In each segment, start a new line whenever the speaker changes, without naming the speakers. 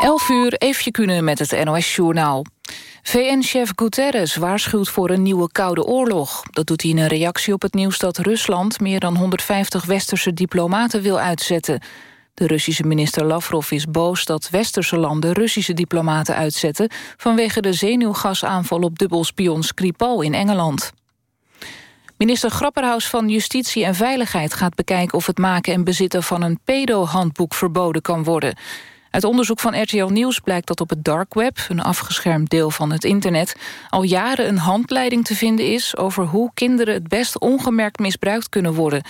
11 uur, even kunnen met het NOS-journaal. VN-chef Guterres waarschuwt voor een nieuwe koude oorlog. Dat doet hij in een reactie op het nieuws dat Rusland... meer dan 150 westerse diplomaten wil uitzetten. De Russische minister Lavrov is boos dat westerse landen... Russische diplomaten uitzetten... vanwege de zenuwgasaanval op dubbelspion Skripal in Engeland. Minister Grapperhaus van Justitie en Veiligheid gaat bekijken... of het maken en bezitten van een pedo-handboek verboden kan worden... Uit onderzoek van RTL Nieuws blijkt dat op het dark web... een afgeschermd deel van het internet... al jaren een handleiding te vinden is... over hoe kinderen het best ongemerkt misbruikt kunnen worden.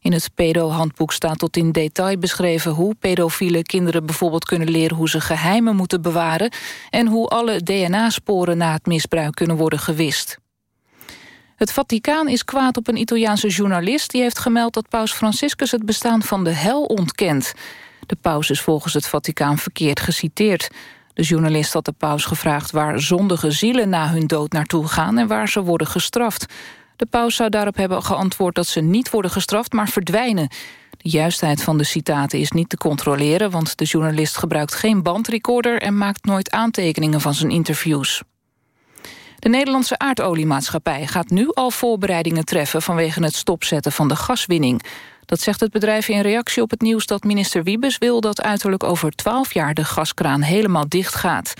In het pedo-handboek staat tot in detail beschreven... hoe pedofiele kinderen bijvoorbeeld kunnen leren... hoe ze geheimen moeten bewaren... en hoe alle DNA-sporen na het misbruik kunnen worden gewist. Het Vaticaan is kwaad op een Italiaanse journalist... die heeft gemeld dat paus Franciscus het bestaan van de hel ontkent... De paus is volgens het Vaticaan verkeerd geciteerd. De journalist had de paus gevraagd waar zondige zielen na hun dood naartoe gaan... en waar ze worden gestraft. De paus zou daarop hebben geantwoord dat ze niet worden gestraft, maar verdwijnen. De juistheid van de citaten is niet te controleren... want de journalist gebruikt geen bandrecorder... en maakt nooit aantekeningen van zijn interviews. De Nederlandse aardoliemaatschappij gaat nu al voorbereidingen treffen... vanwege het stopzetten van de gaswinning. Dat zegt het bedrijf in reactie op het nieuws dat minister Wiebes wil... dat uiterlijk over 12 jaar de gaskraan helemaal dicht gaat.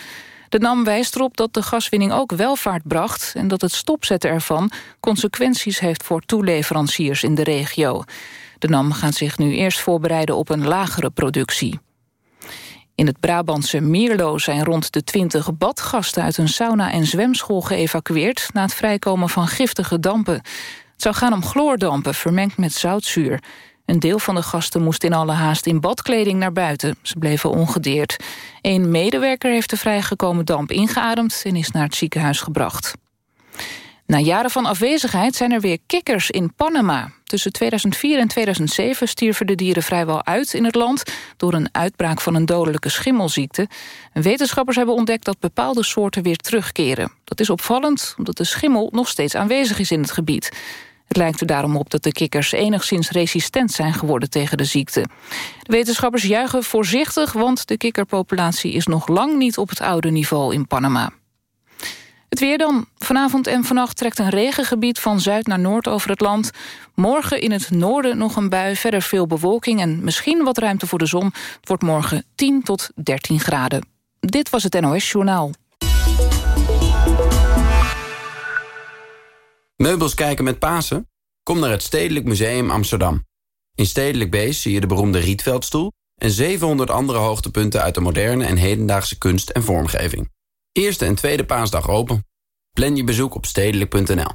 De NAM wijst erop dat de gaswinning ook welvaart bracht... en dat het stopzetten ervan consequenties heeft voor toeleveranciers in de regio. De NAM gaat zich nu eerst voorbereiden op een lagere productie. In het Brabantse Mierlo zijn rond de 20 badgasten uit een sauna- en zwemschool geëvacueerd... na het vrijkomen van giftige dampen. Het zou gaan om chloordampen vermengd met zoutzuur. Een deel van de gasten moest in alle haast in badkleding naar buiten. Ze bleven ongedeerd. Een medewerker heeft de vrijgekomen damp ingeademd... en is naar het ziekenhuis gebracht. Na jaren van afwezigheid zijn er weer kikkers in Panama. Tussen 2004 en 2007 stierven de dieren vrijwel uit in het land... door een uitbraak van een dodelijke schimmelziekte. wetenschappers hebben ontdekt dat bepaalde soorten weer terugkeren. Dat is opvallend, omdat de schimmel nog steeds aanwezig is in het gebied. Het lijkt er daarom op dat de kikkers enigszins resistent zijn geworden tegen de ziekte. De wetenschappers juichen voorzichtig, want de kikkerpopulatie is nog lang niet op het oude niveau in Panama. Het weer dan. Vanavond en vannacht trekt een regengebied van zuid naar noord over het land. Morgen in het noorden nog een bui, verder veel bewolking... en misschien wat ruimte voor de zon. Het wordt morgen 10 tot 13 graden. Dit was het NOS Journaal.
Meubels kijken met Pasen? Kom naar het Stedelijk Museum Amsterdam. In Stedelijk Beest zie je de beroemde Rietveldstoel... en 700 andere hoogtepunten uit de moderne en hedendaagse kunst en vormgeving. Eerste en tweede paasdag open. Plan je bezoek op stedelijk.nl.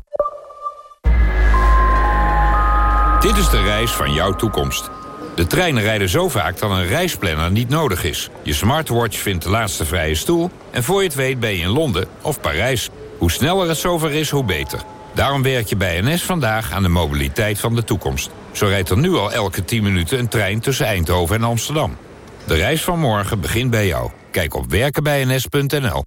Dit is de reis van jouw toekomst. De treinen rijden zo vaak dat een reisplanner niet nodig is. Je smartwatch vindt de laatste vrije stoel... en voor je het weet ben je in Londen of Parijs. Hoe sneller het zover is, hoe beter. Daarom werk je bij NS vandaag aan de mobiliteit van de toekomst. Zo rijdt er nu al elke 10 minuten een trein tussen Eindhoven en Amsterdam. De reis van morgen begint bij jou. Kijk op werkenbijns.nl.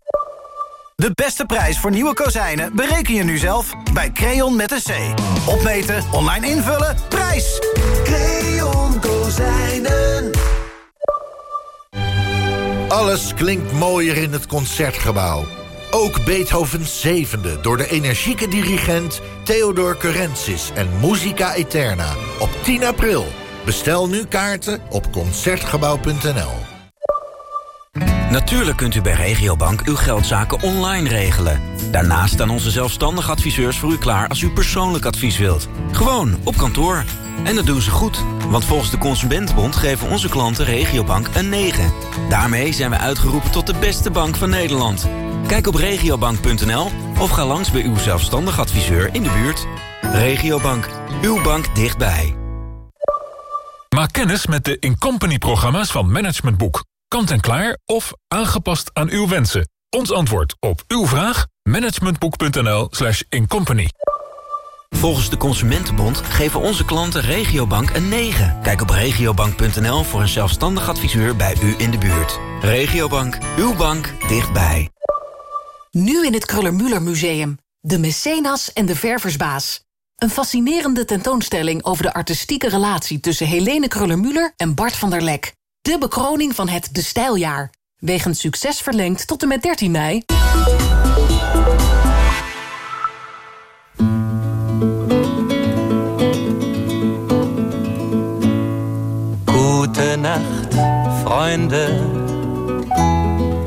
De beste prijs voor nieuwe kozijnen bereken je nu zelf bij Creon met een C. Opmeten, online invullen, prijs!
Creon Kozijnen.
Alles klinkt mooier in het Concertgebouw. Ook Beethovens zevende door de energieke dirigent Theodor Curensis en Musica Eterna op 10 april. Bestel nu kaarten op Concertgebouw.nl.
Natuurlijk kunt u bij Regiobank uw geldzaken online regelen. Daarnaast staan onze zelfstandige adviseurs voor u klaar als u persoonlijk advies wilt. Gewoon op kantoor. En dat doen ze goed, want volgens de Consumentenbond geven onze klanten Regiobank een 9. Daarmee zijn we uitgeroepen tot de beste bank van Nederland. Kijk op regiobank.nl of ga langs bij uw zelfstandig adviseur in de buurt. Regiobank, uw bank dichtbij.
Maak kennis met de Incompany-programma's van Management Boek. Kant en klaar of aangepast aan uw wensen. Ons antwoord op uw vraag? managementboek.nl slash incompany.
Volgens de Consumentenbond geven onze klanten Regiobank een 9. Kijk op regiobank.nl voor een zelfstandig adviseur bij u in de buurt. Regiobank, uw bank dichtbij.
Nu in het Kruller-Müller Museum. De Mecenas en de Verversbaas. Een fascinerende tentoonstelling over de artistieke relatie... tussen Helene Kruller-Müller en Bart van der Lek. De bekroning van het De Stijljaar. Wegens succes verlengd tot en met 13 mei.
Gute Nacht.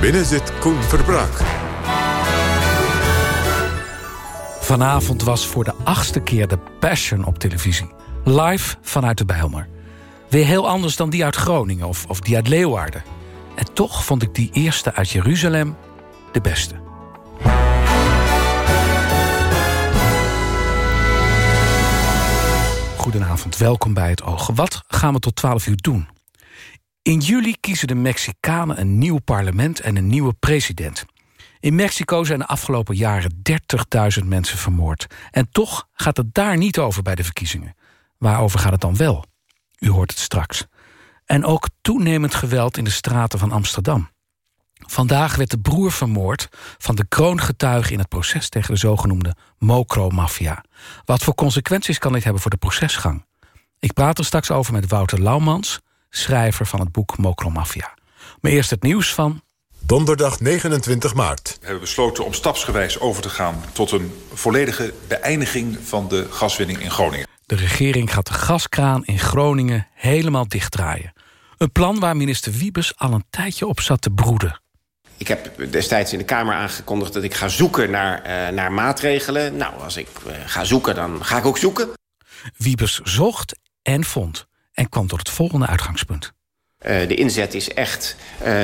binnen zit Koen Verbraak.
Vanavond was voor de achtste keer de Passion op televisie. Live vanuit de Bijlmer. Weer heel anders dan die uit Groningen of, of die uit Leeuwarden. En toch vond ik die eerste uit Jeruzalem de beste. Goedenavond, welkom bij het Oog. Wat gaan we tot 12 uur doen? In juli kiezen de Mexicanen een nieuw parlement en een nieuwe president. In Mexico zijn de afgelopen jaren 30.000 mensen vermoord. En toch gaat het daar niet over bij de verkiezingen. Waarover gaat het dan wel? U hoort het straks. En ook toenemend geweld in de straten van Amsterdam. Vandaag werd de broer vermoord van de kroongetuige in het proces tegen de zogenoemde Mokro-maffia. Wat voor consequenties kan dit hebben voor de procesgang? Ik praat er straks over met Wouter Laumans, schrijver van het boek Mokro-maffia. Maar eerst het nieuws van...
Donderdag 29 maart.
We hebben besloten om stapsgewijs over te gaan... tot een volledige beëindiging van de gaswinning in Groningen.
De regering gaat de gaskraan in Groningen helemaal dichtdraaien. Een plan waar minister Wiebes al een tijdje op zat te broeden.
Ik heb destijds in de Kamer aangekondigd dat ik ga zoeken naar, uh, naar maatregelen. Nou, als ik uh, ga zoeken, dan ga ik ook zoeken.
Wiebes zocht en vond en kwam tot het volgende uitgangspunt.
Uh, de inzet is echt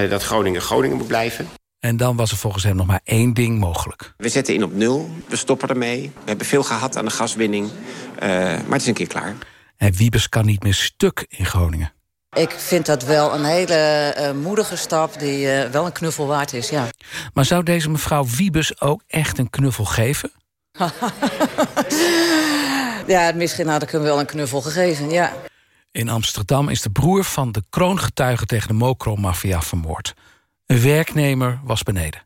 dat Groningen Groningen moet blijven.
En dan was er volgens hem nog maar één ding mogelijk.
We zetten in op nul, we stoppen ermee. We hebben veel gehad aan de gaswinning, maar het is een keer klaar.
En Wiebes kan niet meer stuk in Groningen.
Ik vind dat wel een hele uh, moedige stap die uh, wel een knuffel waard is, ja.
Maar zou deze mevrouw Wiebes ook echt een knuffel geven?
ja, misschien had ik hem wel een knuffel gegeven, ja.
In Amsterdam is de broer van de kroongetuige tegen de Mokro-maffia vermoord. Een werknemer was beneden.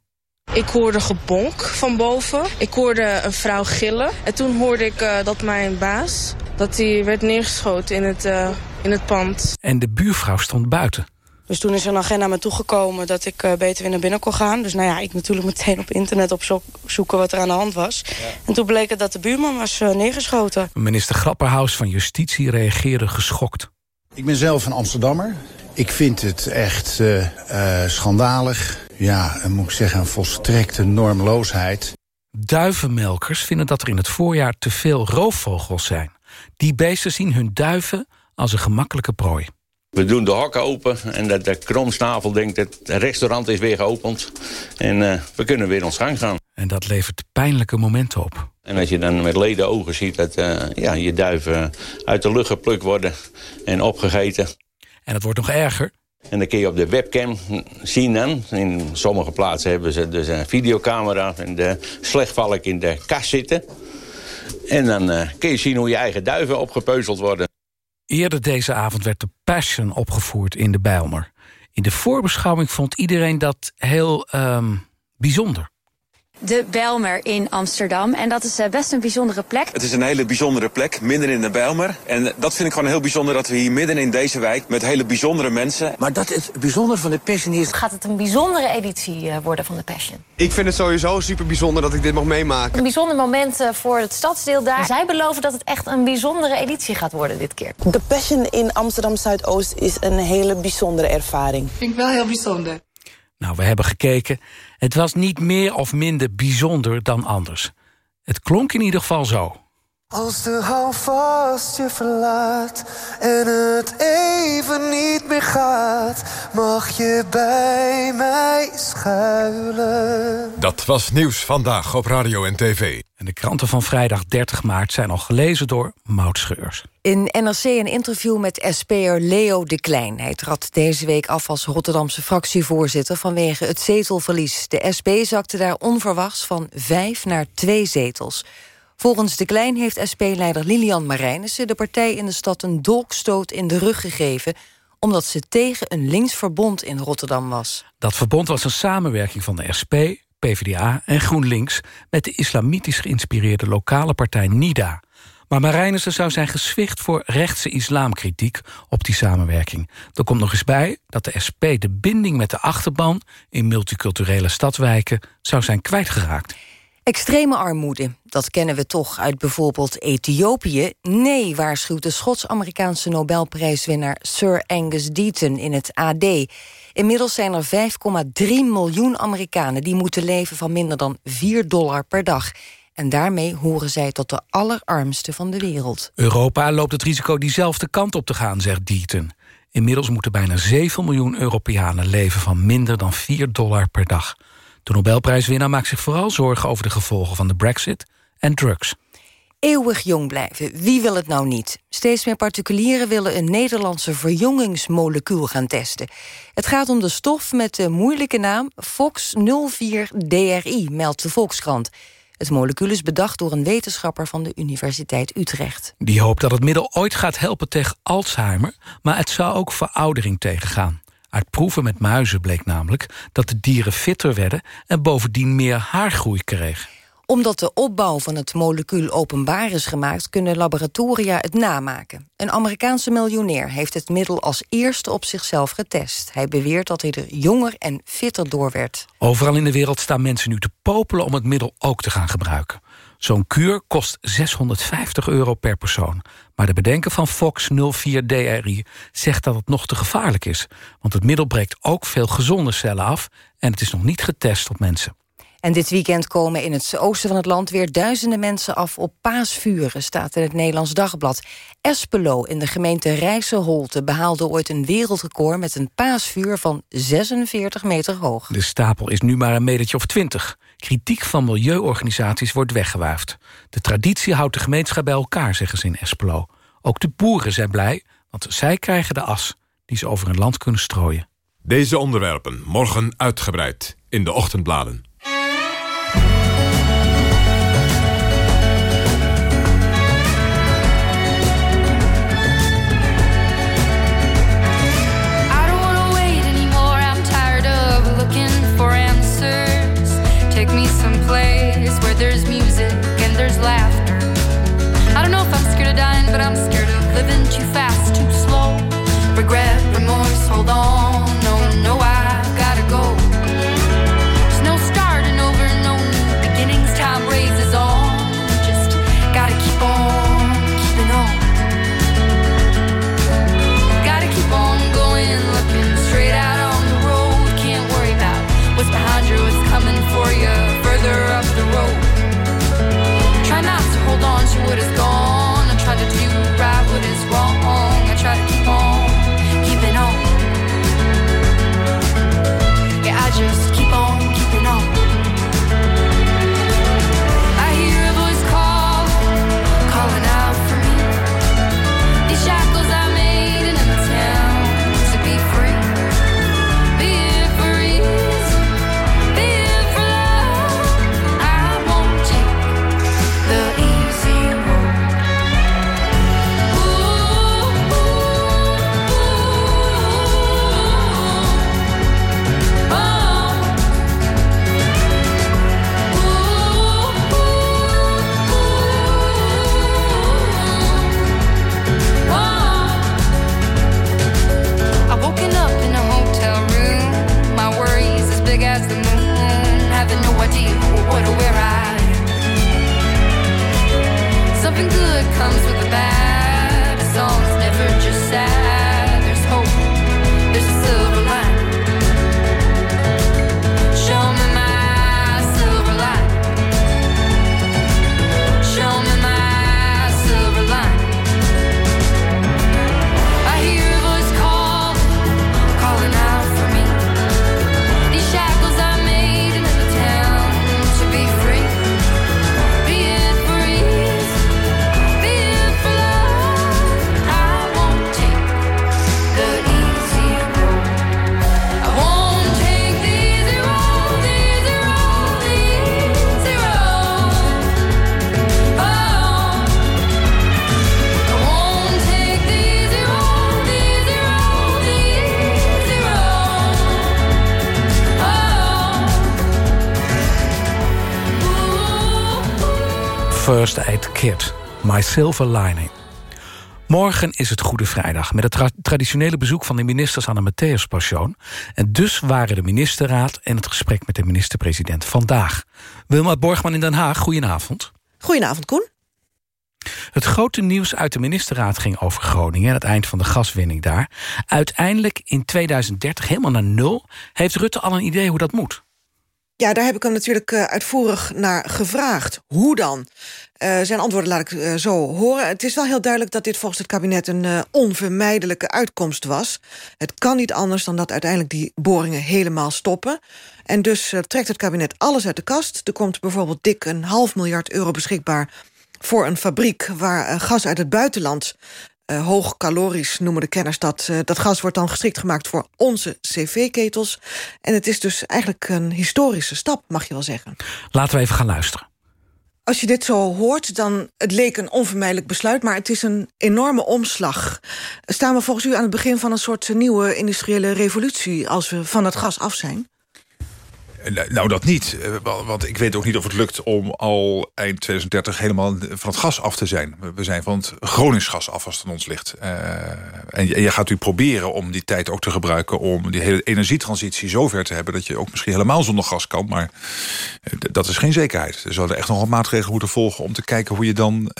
Ik hoorde gebonk van boven. Ik hoorde een vrouw gillen. En toen hoorde ik uh, dat mijn baas dat hij werd neergeschoten in het, uh, in het pand.
En de buurvrouw stond buiten.
Dus toen is er een agent naar me toegekomen dat ik uh, beter weer naar binnen kon gaan. Dus nou ja, ik natuurlijk meteen op internet op zoeken wat er aan de hand was. Ja. En toen bleek het dat de buurman was uh, neergeschoten.
Minister Grapperhaus van Justitie reageerde geschokt.
Ik ben zelf een Amsterdammer. Ik vind het echt uh, schandalig. Ja, moet ik zeggen, een volstrekte normloosheid.
Duivenmelkers vinden dat er in het voorjaar te veel roofvogels zijn. Die beesten zien hun duiven als een gemakkelijke prooi.
We doen de hokken open en de, de kromsnavel denkt het restaurant is weer geopend. En uh, we kunnen weer ons gang gaan.
En dat levert pijnlijke momenten op.
En als je dan met leden ogen ziet dat uh, ja, je duiven uit de lucht geplukt worden en opgegeten.
En het wordt nog erger.
En dan kun je op de webcam zien dan. In sommige plaatsen hebben ze dus een videocamera en de slechtvalk in de kast zitten. En dan uh, kun je zien hoe je eigen duiven opgepeuzeld worden.
Eerder deze avond werd de Passion opgevoerd in de Bijlmer. In de voorbeschouwing vond iedereen dat heel um, bijzonder.
De Bijlmer in Amsterdam. En dat is best een bijzondere plek.
Het is een hele bijzondere plek, midden in de Bijlmer. En dat vind ik gewoon heel bijzonder dat we hier midden in deze wijk... met hele bijzondere mensen...
Maar dat is bijzonder van de Passion is...
Gaat het een bijzondere editie worden van de Passion?
Ik vind het sowieso super bijzonder dat ik dit mag meemaken.
Een bijzonder moment voor het stadsdeel daar. Zij beloven dat het echt een bijzondere editie gaat worden dit keer.
De Passion in Amsterdam Zuidoost is een hele bijzondere ervaring.
Vind ik wel heel bijzonder.
Nou, we hebben gekeken. Het was niet meer of minder bijzonder dan anders. Het klonk in ieder geval zo.
Als de houvast je verlaat en het even niet meer gaat, mag je bij mij schuilen.
Dat was nieuws vandaag op radio en tv.
En de kranten van vrijdag 30 maart zijn al gelezen door Maud Scheurs.
In NRC een interview met SP'er Leo de Klein. Hij trad deze week af als Rotterdamse fractievoorzitter... vanwege het zetelverlies. De SP zakte daar onverwachts van vijf naar twee zetels. Volgens de Klein heeft SP-leider Lilian Marijnissen... de partij in de stad een dolkstoot in de rug gegeven... omdat ze tegen een linksverbond in Rotterdam was.
Dat verbond was een samenwerking van de SP, PvdA en GroenLinks... met de islamitisch geïnspireerde lokale partij NIDA. Maar Marijnissen zou zijn geswicht voor rechtse islamkritiek op die samenwerking. Er komt nog eens bij dat de SP de binding met de achterban... in multiculturele stadswijken zou zijn kwijtgeraakt.
Extreme armoede, dat kennen we toch uit bijvoorbeeld Ethiopië? Nee, waarschuwt de Schots-Amerikaanse Nobelprijswinnaar Sir Angus Deaton in het AD. Inmiddels zijn er 5,3 miljoen Amerikanen die moeten leven van minder dan 4 dollar per dag. En daarmee horen zij tot de allerarmste van de wereld.
Europa loopt het risico diezelfde kant op te gaan, zegt Deaton. Inmiddels moeten bijna 7 miljoen Europeanen leven van minder dan 4 dollar per dag. De Nobelprijswinnaar maakt zich vooral zorgen over de gevolgen van de brexit en drugs.
Eeuwig jong blijven, wie wil het nou niet? Steeds meer particulieren willen een Nederlandse verjongingsmolecuul gaan testen. Het gaat om de stof met de moeilijke naam FOX04-DRI, meldt de Volkskrant. Het molecuul is bedacht door een wetenschapper van de Universiteit Utrecht.
Die hoopt dat het middel ooit gaat helpen tegen Alzheimer... maar het zou ook veroudering tegengaan. Uit proeven met muizen bleek namelijk dat de dieren fitter werden... en bovendien meer haargroei kregen
omdat de opbouw van het molecuul openbaar is gemaakt... kunnen laboratoria het namaken. Een Amerikaanse miljonair heeft het middel als eerste op zichzelf getest. Hij beweert dat hij er jonger en fitter door werd.
Overal in de wereld staan mensen nu te popelen om het middel ook te gaan gebruiken. Zo'n kuur kost 650 euro per persoon. Maar de bedenker van Fox 04-DRI zegt dat het nog te gevaarlijk is. Want het middel breekt ook veel gezonde cellen af... en het is nog niet getest op mensen.
En dit weekend komen in het oosten van het land weer duizenden mensen af op paasvuren, staat in het Nederlands Dagblad. Espelo in de gemeente Rijsselholte behaalde ooit een wereldrecord met een paasvuur van 46 meter hoog.
De stapel is nu maar een metertje of 20. Kritiek van milieuorganisaties wordt weggewuifd. De traditie houdt de gemeenschap bij elkaar, zeggen ze in Espelo. Ook de boeren zijn blij, want zij krijgen de as die ze over hun land kunnen strooien.
Deze onderwerpen morgen uitgebreid in de ochtendbladen.
But I'm scared
First Aid Kit, My Silver Lining. Morgen is het Goede Vrijdag... met het tra traditionele bezoek van de ministers aan de Matthäus En dus waren de ministerraad en het gesprek met de minister-president vandaag. Wilma Borgman in Den Haag, goedenavond.
Goedenavond, Koen.
Het grote nieuws uit de ministerraad ging over Groningen... en het eind van de gaswinning daar. Uiteindelijk in 2030 helemaal naar nul... heeft Rutte al een idee hoe dat moet.
Ja, daar heb ik hem natuurlijk uh, uitvoerig naar gevraagd. Hoe dan? Uh, zijn antwoorden laat ik uh, zo horen. Het is wel heel duidelijk dat dit volgens het kabinet... een onvermijdelijke uitkomst was. Het kan niet anders dan dat uiteindelijk die boringen helemaal stoppen. En dus trekt het kabinet alles uit de kast. Er komt bijvoorbeeld dik een half miljard euro beschikbaar voor een fabriek waar gas uit het buitenland uh, hoog calorisch noemen de kenners dat. Uh, dat gas wordt dan geschikt gemaakt voor onze cv-ketels. En het is dus eigenlijk een historische stap, mag je wel zeggen.
Laten we even gaan luisteren.
Als je dit zo hoort, dan het leek een onvermijdelijk besluit... maar het is een enorme omslag. Staan we volgens u aan het begin van een soort nieuwe industriële revolutie... als we van het gas af zijn?
Nou, dat niet. Eh, want ik weet ook niet of het lukt om al eind 2030 helemaal van het gas af te zijn. We zijn van het Groningsgas af als het aan ons ligt. Uh, en je gaat u proberen om die tijd ook te gebruiken... om die hele energietransitie zover te hebben... dat je ook misschien helemaal zonder gas kan. Maar eh, dat is geen zekerheid. Er zouden echt nog wat maatregelen moeten volgen... om te kijken hoe je dan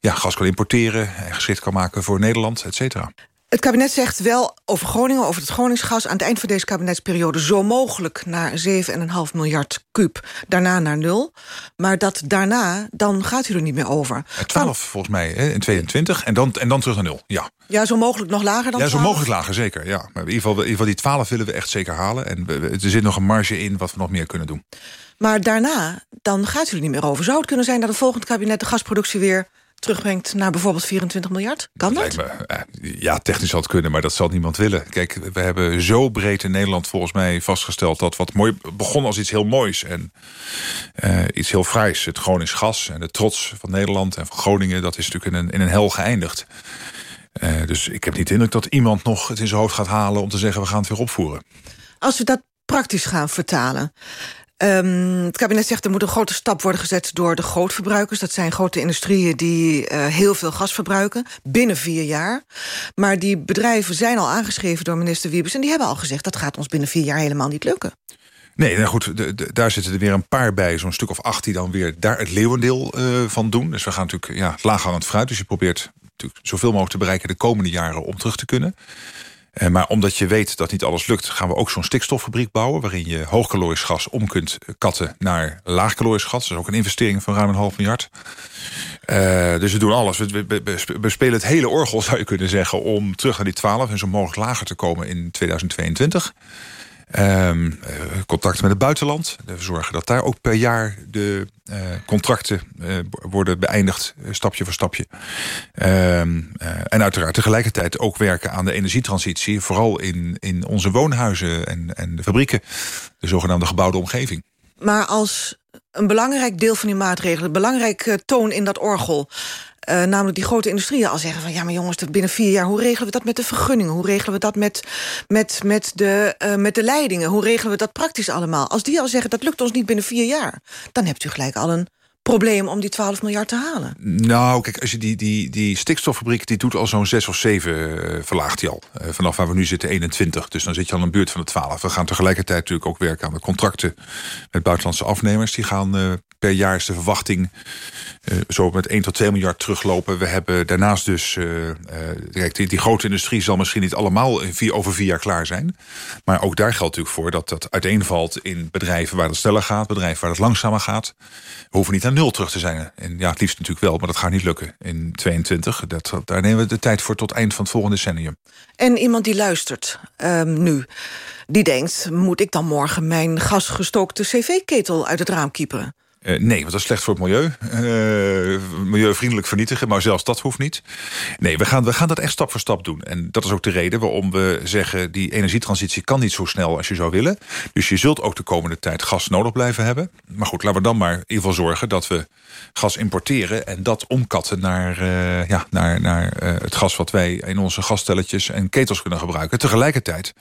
ja, gas kan importeren... en geschikt kan maken voor Nederland, et cetera.
Het kabinet zegt wel over Groningen, over het Groningsgas... aan het eind van deze kabinetsperiode zo mogelijk naar 7,5 miljard kuub. Daarna naar nul. Maar dat daarna, dan gaat u er niet meer over.
12 volgens mij hè, in 22 en dan, en dan terug naar nul, ja.
Ja, zo mogelijk nog lager dan
Ja, zo mogelijk lager, zeker. Ja. Maar in ieder, geval, in ieder geval die 12 willen we echt zeker halen. En er zit nog een marge in wat we nog meer kunnen doen.
Maar daarna, dan gaat u er niet meer over. Zou het kunnen zijn dat het volgende kabinet de gasproductie weer terugbrengt naar bijvoorbeeld 24 miljard? Kan dat?
Me, eh, ja, technisch zal het kunnen, maar dat zal niemand willen. Kijk, we hebben zo breed in Nederland volgens mij vastgesteld... dat wat mooi begon als iets heel moois en uh, iets heel fraais. Het Gronings gas en de trots van Nederland en van Groningen... dat is natuurlijk in een, in een hel geëindigd. Uh, dus ik heb niet de indruk dat iemand nog het in zijn hoofd gaat halen... om te zeggen, we gaan het weer opvoeren.
Als we dat praktisch gaan vertalen... Um, het kabinet zegt er moet een grote stap worden gezet door de grootverbruikers. Dat zijn grote industrieën die uh, heel veel gas verbruiken, binnen vier jaar. Maar die bedrijven zijn al aangeschreven door minister Wiebes... en die hebben al gezegd dat gaat ons binnen vier jaar helemaal niet lukken.
Nee, nou goed, de, daar zitten er weer een paar bij. Zo'n stuk of acht die dan weer daar het leeuwendeel uh, van doen. Dus we gaan natuurlijk ja, laaghangend fruit. Dus je probeert natuurlijk zoveel mogelijk te bereiken de komende jaren om terug te kunnen. Uh, maar omdat je weet dat niet alles lukt... gaan we ook zo'n stikstoffabriek bouwen... waarin je hoogkalorisch gas om kunt katten naar laagkalorisch gas. Dat is ook een investering van ruim een half miljard. Uh, dus we doen alles. We, we, we, spelen het hele orgel, zou je kunnen zeggen... om terug naar die 12 en zo mogelijk lager te komen in 2022. Um, contacten met het buitenland. We zorgen dat daar ook per jaar de uh, contracten uh, worden beëindigd, stapje voor stapje. Um, en uiteraard tegelijkertijd ook werken aan de energietransitie... vooral in, in onze woonhuizen en, en de fabrieken. De zogenaamde gebouwde omgeving.
Maar als een belangrijk deel van die maatregelen... een belangrijk toon in dat orgel... Uh, namelijk die grote industrieën al zeggen van... ja, maar jongens, binnen vier jaar, hoe regelen we dat met de vergunningen? Hoe regelen we dat met, met, met, de, uh, met de leidingen? Hoe regelen we dat praktisch allemaal? Als die al zeggen, dat lukt ons niet binnen vier jaar... dan hebt u gelijk al een probleem om die 12 miljard te halen.
Nou, kijk, als je die, die, die stikstoffabriek... die doet al zo'n 6 of 7, uh, verlaagt hij al. Vanaf waar we nu zitten, 21. Dus dan zit je al in een buurt van de 12. We gaan tegelijkertijd natuurlijk ook werken aan de contracten... met buitenlandse afnemers. Die gaan per jaar is de verwachting... Uh, zo met 1 tot 2 miljard teruglopen. We hebben daarnaast dus... Uh, die, grote industrie zal misschien niet allemaal over vier jaar klaar zijn. Maar ook daar geldt natuurlijk voor dat dat uiteenvalt in bedrijven waar het sneller gaat. Bedrijven waar het langzamer gaat. We hoeven niet naar nul terug te zijn. En ja, het liefst natuurlijk wel, maar dat gaat niet lukken in 22. Dat, daar nemen we de tijd voor tot eind van het volgende decennium.
En iemand die luistert um, nu, die denkt... moet ik dan morgen mijn gasgestookte cv-ketel uit het raam kieperen?
Uh, nee, want dat is slecht voor het milieu. Uh, milieuvriendelijk vernietigen, maar zelfs dat hoeft niet. Nee, we gaan, we gaan dat echt stap voor stap doen. En dat is ook de reden waarom we zeggen... die energietransitie kan niet zo snel als je zou willen. Dus je zult ook de komende tijd gas nodig blijven hebben. Maar goed, laten we dan maar in ieder geval zorgen... dat we gas importeren en dat omkatten naar, uh, ja, naar, naar het gas... wat wij in onze gasstelletjes en ketels kunnen gebruiken. Tegelijkertijd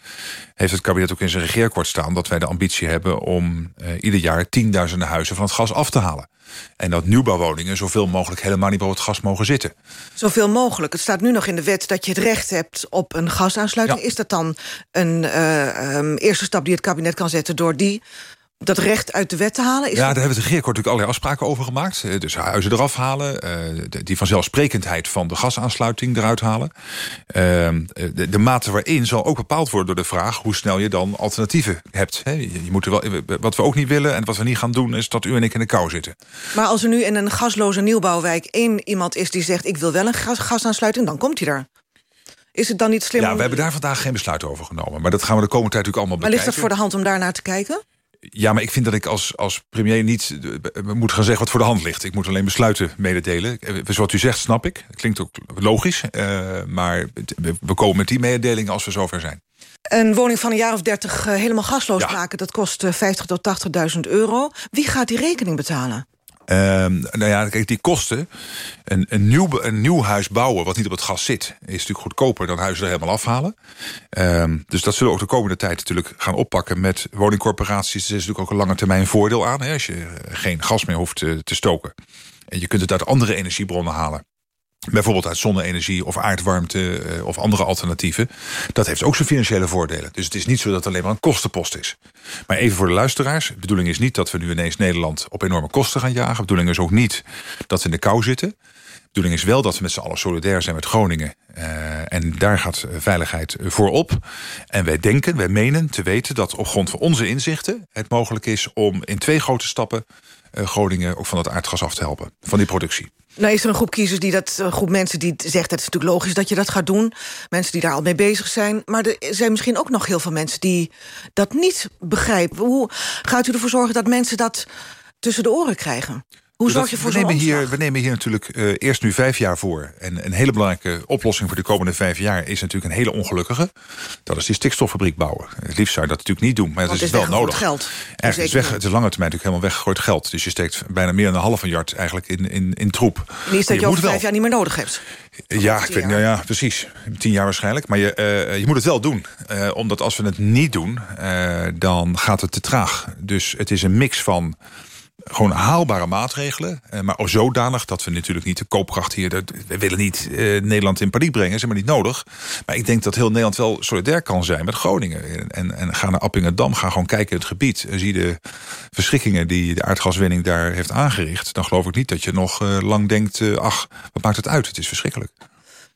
heeft het kabinet ook in zijn regeerakkoord staan... dat wij de ambitie hebben om ieder jaar tienduizenden huizen van het gas af te halen. En dat nieuwbouwwoningen zoveel mogelijk helemaal niet boven het gas mogen zitten.
Zoveel mogelijk. Het staat nu nog in de wet dat je het recht hebt op een gasaansluiting. Is dat dan een uh, um, eerste stap die het kabinet kan zetten... door die dat recht uit de wet te halen?
Is ja, daar hebben we het regeerakkoord natuurlijk allerlei afspraken over gemaakt. Eh, dus huizen eraf halen, uh, die vanzelfsprekendheid van de gasaansluiting eruit halen. Uh, de, de, mate waarin zal ook bepaald worden door de vraag... hoe snel je dan alternatieven hebt. He, je, moet er wel, wat we ook niet willen en wat we niet gaan doen... is dat u en ik in de kou zitten.
Maar als er nu in een gasloze nieuwbouwwijk... één iemand is die zegt, ik wil wel een gas, gasaansluiting... dan komt hij er. Is het dan niet slim?
Ja, we hebben daar vandaag geen besluit over genomen. Maar dat gaan we de komende tijd natuurlijk allemaal
maar
bekijken.
Maar ligt dat voor de hand om daar naar te kijken?
Ja, maar ik vind dat ik als, als premier niet moet gaan zeggen wat voor de hand ligt. Ik moet alleen besluiten mededelen. Zoals u zegt, snap ik. Klinkt ook logisch. Uh, maar we komen met die mededelingen als we zover zijn.
Een woning van een jaar of dertig helemaal gasloos ja. maken... dat kost uh, 50.000 tot 80.000 euro. Wie gaat die rekening betalen?
Uh, nou ja, kijk, die kosten. Een, een, nieuw, een nieuw huis bouwen wat niet op het gas zit... is natuurlijk goedkoper dan huizen er helemaal afhalen. Uh, dus dat zullen we ook de komende tijd natuurlijk gaan oppakken... met woningcorporaties. Er is natuurlijk ook een lange termijn voordeel aan... Hè, als je geen gas meer hoeft te, te stoken. En je kunt het uit andere energiebronnen halen. Bijvoorbeeld uit zonne-energie of aardwarmte of andere alternatieven. Dat heeft ook zijn financiële voordelen. Dus het is niet zo dat het alleen maar een kostenpost is. Maar even voor de luisteraars. De bedoeling is niet dat we nu ineens Nederland op enorme kosten gaan jagen. De bedoeling is ook niet dat we in de kou zitten. De bedoeling is wel dat we met z'n allen solidair zijn met Groningen. Uh, en daar gaat veiligheid voorop. En wij denken, wij menen te weten dat op grond van onze inzichten... het mogelijk is om in twee grote stappen... Uh, Groningen ook van dat aardgas af te helpen, van die productie.
Nou is er een groep kiezers, die dat, een groep mensen die zegt... het is natuurlijk logisch dat je dat gaat doen. Mensen die daar al mee bezig zijn. Maar er zijn misschien ook nog heel veel mensen die dat niet begrijpen. Hoe gaat u ervoor zorgen dat mensen dat tussen de oren krijgen? Hoe zorg je voor
we nemen hier, We nemen hier natuurlijk uh, eerst nu vijf jaar voor. En een hele belangrijke oplossing voor de komende vijf jaar... is natuurlijk een hele ongelukkige. Dat is die stikstoffabriek bouwen. Het liefst zou je dat natuurlijk niet doen, maar dat is,
is
wel nodig.
Geld.
Het is, weg, het is lange termijn natuurlijk helemaal weggegooid geld. Dus je steekt bijna meer dan een half miljard eigenlijk in, in, in troep.
Is dat je, je over vijf wel. jaar niet meer nodig hebt.
Ja, ik weet, nou ja, precies. Tien jaar waarschijnlijk. Maar je, uh, je moet het wel doen. Uh, omdat als we het niet doen, dan gaat het te traag. Dus het is een mix van gewoon haalbare maatregelen. Maar ook zodanig dat we natuurlijk niet de koopkracht hier... We willen niet uh, Nederland in paniek brengen, is helemaal niet nodig. Maar ik denk dat heel Nederland wel solidair kan zijn met Groningen. En, en ga naar Appingedam, ga gewoon kijken in het gebied... en zie de verschrikkingen die de aardgaswinning daar heeft aangericht. Dan geloof ik niet dat je nog uh, lang denkt... Ach, wat maakt het uit? Het is verschrikkelijk.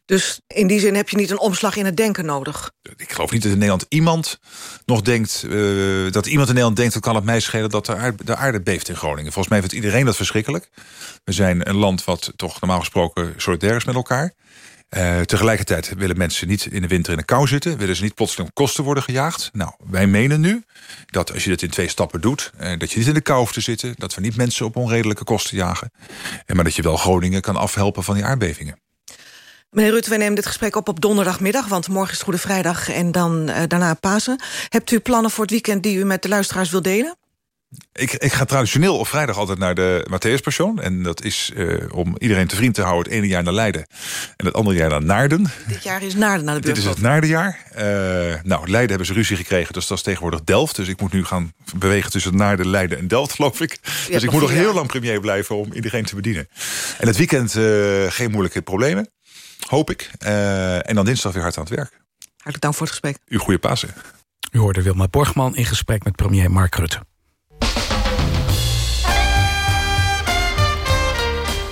Dus in die zin heb je niet een omslag in het denken nodig?
Ik geloof niet dat in Nederland iemand nog denkt... Uh, dat iemand in Nederland denkt... dat kan het mij schelen dat de aarde, de aarde beeft in Groningen. Volgens mij vindt iedereen dat verschrikkelijk. We zijn een land wat toch normaal gesproken solidair is met elkaar. Uh, tegelijkertijd willen mensen niet in de winter in de kou zitten. Willen ze niet plotseling op kosten worden gejaagd. Nou, wij menen nu dat als je dit in twee stappen doet... Uh, dat je niet in de kou hoeft te zitten. Dat we niet mensen op onredelijke kosten jagen. Maar dat je wel Groningen kan afhelpen van die aardbevingen.
Meneer Rutte, wij nemen dit gesprek op op donderdagmiddag... want morgen is Goede Vrijdag en dan uh, daarna Pasen. Hebt u plannen voor het weekend die u met de luisteraars wilt delen?
Ik, ik ga traditioneel op vrijdag altijd naar de Matthäuspersoon. En dat is uh, om iedereen te vriend te houden... het ene jaar naar Leiden en het andere jaar naar Naarden.
Dit jaar is Naarden naar de buurt.
Dit is het Naardenjaar. Uh, nou, Leiden hebben ze ruzie gekregen, dus dat is tegenwoordig Delft. Dus ik moet nu gaan bewegen tussen Naarden, Leiden en Delft, geloof ik. Dus ik moet nog heel lang premier blijven om iedereen te bedienen. En het weekend uh, geen moeilijke problemen. Hoop ik. Uh, en dan dinsdag weer hard aan het werk.
Hartelijk dank voor het gesprek.
Uw goede Pasen.
U hoorde Wilma Borgman in gesprek met premier Mark Rutte.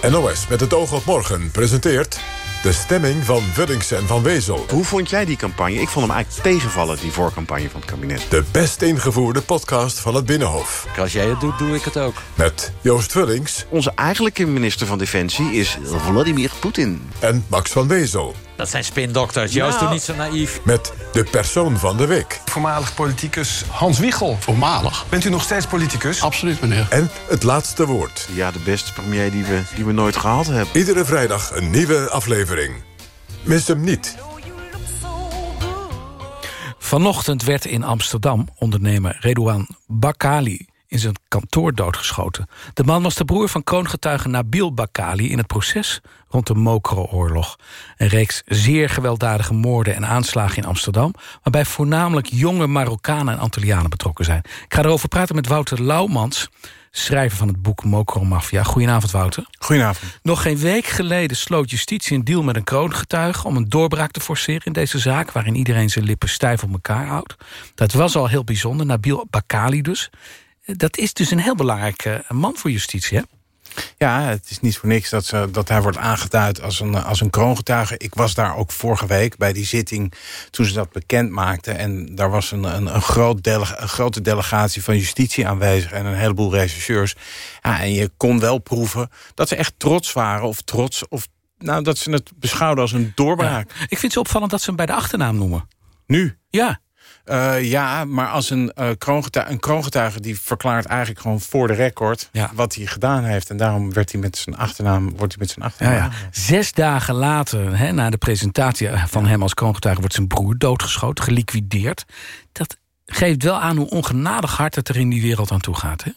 NOS met het oog op morgen presenteert... De stemming van Vullings en Van Wezel.
Hoe vond jij die campagne? Ik vond hem eigenlijk tegenvallen, die voorcampagne van het kabinet.
De best ingevoerde podcast van het Binnenhof.
Als jij het doet, doe ik het ook.
Met Joost Vullings.
Onze eigenlijke minister van Defensie is Vladimir Poetin.
En Max van Wezel.
Dat zijn spindokters. Joost, nou, doe niet zo naïef.
Met de persoon van de week.
Voormalig politicus Hans Wiegel.
Voormalig.
Bent u nog steeds politicus?
Absoluut, meneer.
En het laatste woord.
Ja, de beste premier die we, die we nooit gehad hebben.
Iedere vrijdag een nieuwe aflevering. Mis hem niet.
Vanochtend werd in Amsterdam ondernemer Redouan Bakali in zijn kantoor doodgeschoten. De man was de broer van kroongetuige Nabil Bakali... in het proces rond de Mokro-oorlog. Een reeks zeer gewelddadige moorden en aanslagen in Amsterdam... waarbij voornamelijk jonge Marokkanen en Antillianen betrokken zijn. Ik ga erover praten met Wouter Laumans schrijver van het boek Mokro Mafia. Goedenavond, Wouter.
Goedenavond.
Nog geen week geleden sloot justitie een deal met een kroongetuige... om een doorbraak te forceren in deze zaak... waarin iedereen zijn lippen stijf op elkaar houdt. Dat was al heel bijzonder, Nabil Bakali dus. Dat is dus een heel belangrijke man voor justitie, hè?
Ja, het is niet voor niks dat, ze, dat hij wordt aangeduid als een, als een kroongetuige. Ik was daar ook vorige week bij die zitting toen ze dat bekend maakten. En daar was een, een, een, groot dele, een grote delegatie van justitie aanwezig... en een heleboel rechercheurs. Ja, en je kon wel proeven dat ze echt trots waren of trots... of nou, dat ze het beschouwden als een doorbraak.
Ik vind het zo opvallend dat ze hem bij de achternaam noemen.
Nu?
Ja.
Uh, ja, maar als een, uh, kroongetuige, een kroongetuige die verklaart eigenlijk gewoon voor de record
ja.
wat hij gedaan heeft. En daarom werd hij met zijn achternaam, wordt hij met zijn achternaam.
Ja, ja. Zes dagen later, hè, na de presentatie van hem als kroongetuige, wordt zijn broer doodgeschoten, geliquideerd. Dat geeft wel aan hoe ongenadig hard het er in die wereld aan toe gaat. Hè?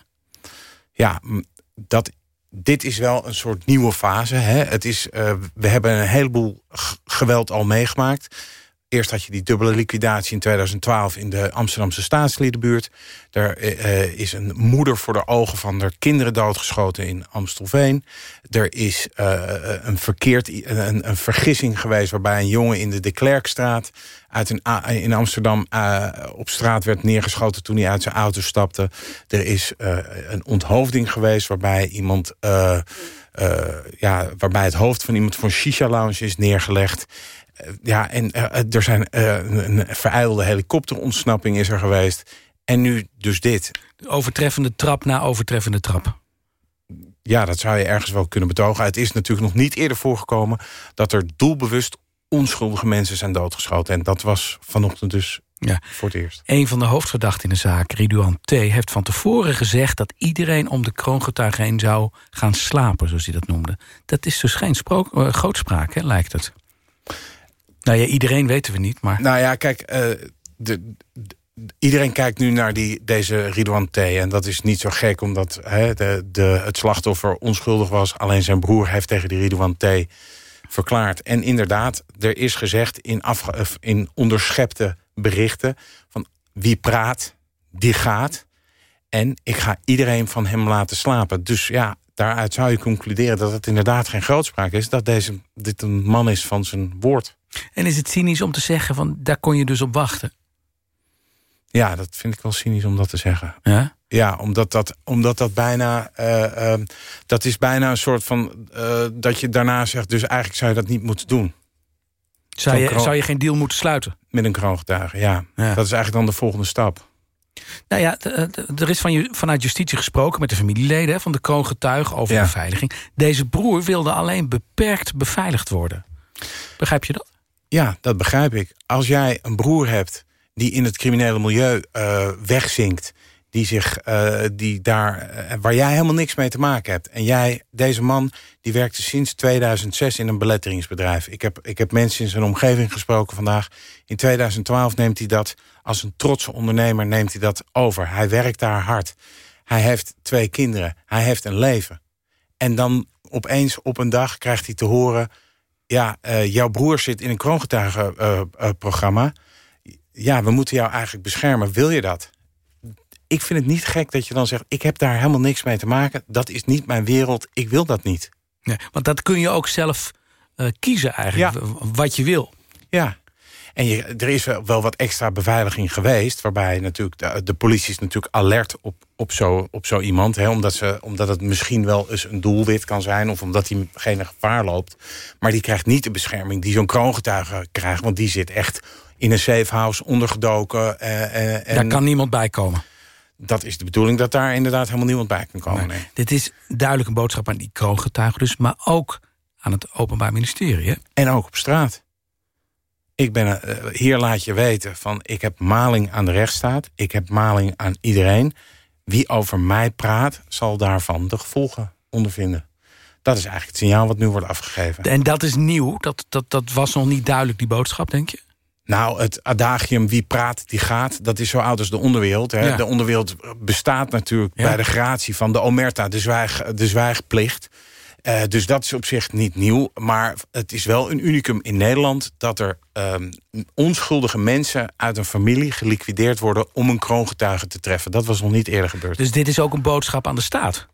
Ja, dat, dit is wel een soort nieuwe fase. Hè. Het is, uh, we hebben een heleboel geweld al meegemaakt. Eerst had je die dubbele liquidatie in 2012 in de Amsterdamse staatsliedenbuurt. Er uh, is een moeder voor de ogen van haar kinderen doodgeschoten in Amstelveen. Er is uh, een, verkeerd, een, een, vergissing geweest waarbij een jongen in de De Klerkstraat uit een, in Amsterdam op straat werd neergeschoten toen hij uit zijn auto stapte. Er is een onthoofding geweest waarbij iemand... ja, waarbij het hoofd van iemand voor shisha-lounge is neergelegd. Ja, en er zijn een verijelde helikopterontsnapping is er geweest. En nu dus dit.
Overtreffende trap na overtreffende trap.
Ja, dat zou je ergens wel kunnen betogen. Het is natuurlijk nog niet eerder voorgekomen... dat er doelbewust onschuldige mensen zijn doodgeschoten. En dat was vanochtend dus ja. voor het eerst.
Een van de hoofdverdachten in de zaak, Ridouan T... heeft van tevoren gezegd dat iedereen om de kroongetuige heen zou gaan slapen... zoals hij dat noemde. Dat is dus geen sprook, uh, grootspraak, hè, lijkt het. Nou ja, iedereen weten we niet, maar...
Nou ja, kijk, uh, de, de, iedereen kijkt nu naar die, deze Ridwan T. En dat is niet zo gek, omdat de, de, het slachtoffer onschuldig was. Alleen zijn broer heeft tegen die Ridwan T. verklaard. En inderdaad, er is gezegd in, afge, in onderschepte berichten... van wie praat, die gaat. En ik ga iedereen van hem laten slapen. Dus ja, daaruit zou je concluderen dat het inderdaad geen grootspraak is... dat deze, dit een man is van zijn woord.
En is het cynisch om te zeggen, van daar kon je dus op wachten?
Ja, dat vind ik wel cynisch om dat te zeggen.
Ja?
Ja, omdat dat, omdat dat bijna... Uh, uh, dat is bijna een soort van... Uh, dat je daarna zegt, dus eigenlijk zou je dat niet moeten doen.
Zou je, zou je geen deal moeten sluiten?
Met een kroongetuige, ja. ja. Dat is eigenlijk dan de volgende stap.
Nou ja, er is van je, vanuit justitie gesproken met de familieleden... van de kroongetuige over ja. beveiliging. Deze broer wilde alleen beperkt beveiligd worden. Begrijp je dat?
Ja, dat begrijp ik. Als jij een broer hebt die in het criminele milieu uh, wegzinkt... Die zich, uh, die daar, uh, waar jij helemaal niks mee te maken hebt. En jij, deze man, die werkte sinds 2006 in een beletteringsbedrijf. Ik heb, ik heb mensen in zijn omgeving gesproken vandaag. In 2012 neemt hij dat, als een trotse ondernemer, neemt hij dat over. Hij werkt daar hard. Hij heeft twee kinderen. Hij heeft een leven. En dan opeens op een dag krijgt hij te horen... ja, uh, jouw broer zit in een kroongetuigenprogramma. ja, we moeten jou eigenlijk beschermen. Wil je dat? ik vind het niet gek dat je dan zegt... ik heb daar helemaal niks mee te maken. Dat is niet mijn wereld. Ik wil dat niet.
Nee, want dat kun je ook zelf uh, kiezen eigenlijk. Ja. Wat je wil.
Ja. En je, er is wel wat extra beveiliging geweest... waarbij natuurlijk de, de politie is natuurlijk alert op, op, zo, op zo iemand. Hè, omdat, ze, omdat het misschien wel eens een doelwit kan zijn... of omdat hij geen gevaar loopt. Maar die krijgt niet de bescherming die zo'n kroongetuige krijgt. Want die zit echt in een safe house ondergedoken. Uh, en
Daar kan niemand bij komen
dat is de bedoeling dat daar inderdaad helemaal niemand bij kan komen. Nee.
Dit is duidelijk een boodschap aan die kroongetuigen dus... maar ook aan het Openbaar Ministerie. Hè?
En ook op straat. Ik ben, uh, hier laat je weten van ik heb maling aan de rechtsstaat. Ik heb maling aan iedereen. Wie over mij praat, zal daarvan de gevolgen ondervinden. Dat is eigenlijk het signaal wat nu wordt afgegeven.
En dat is nieuw? Dat, dat, dat was nog niet duidelijk, die boodschap, denk je?
Nou, het adagium wie praat, die gaat... dat is zo oud als de onderwereld. Hè.
Ja.
De onderwereld bestaat natuurlijk bij de gratie van de omerta... de, zwijg, de zwijgplicht. Eh, dus dat is op zich niet nieuw. Maar het is wel een unicum in Nederland... dat er ehm, onschuldige mensen uit een familie geliquideerd worden... om een kroongetuige te treffen. Dat was nog niet eerder gebeurd.
Dus dit is ook een boodschap aan de staat?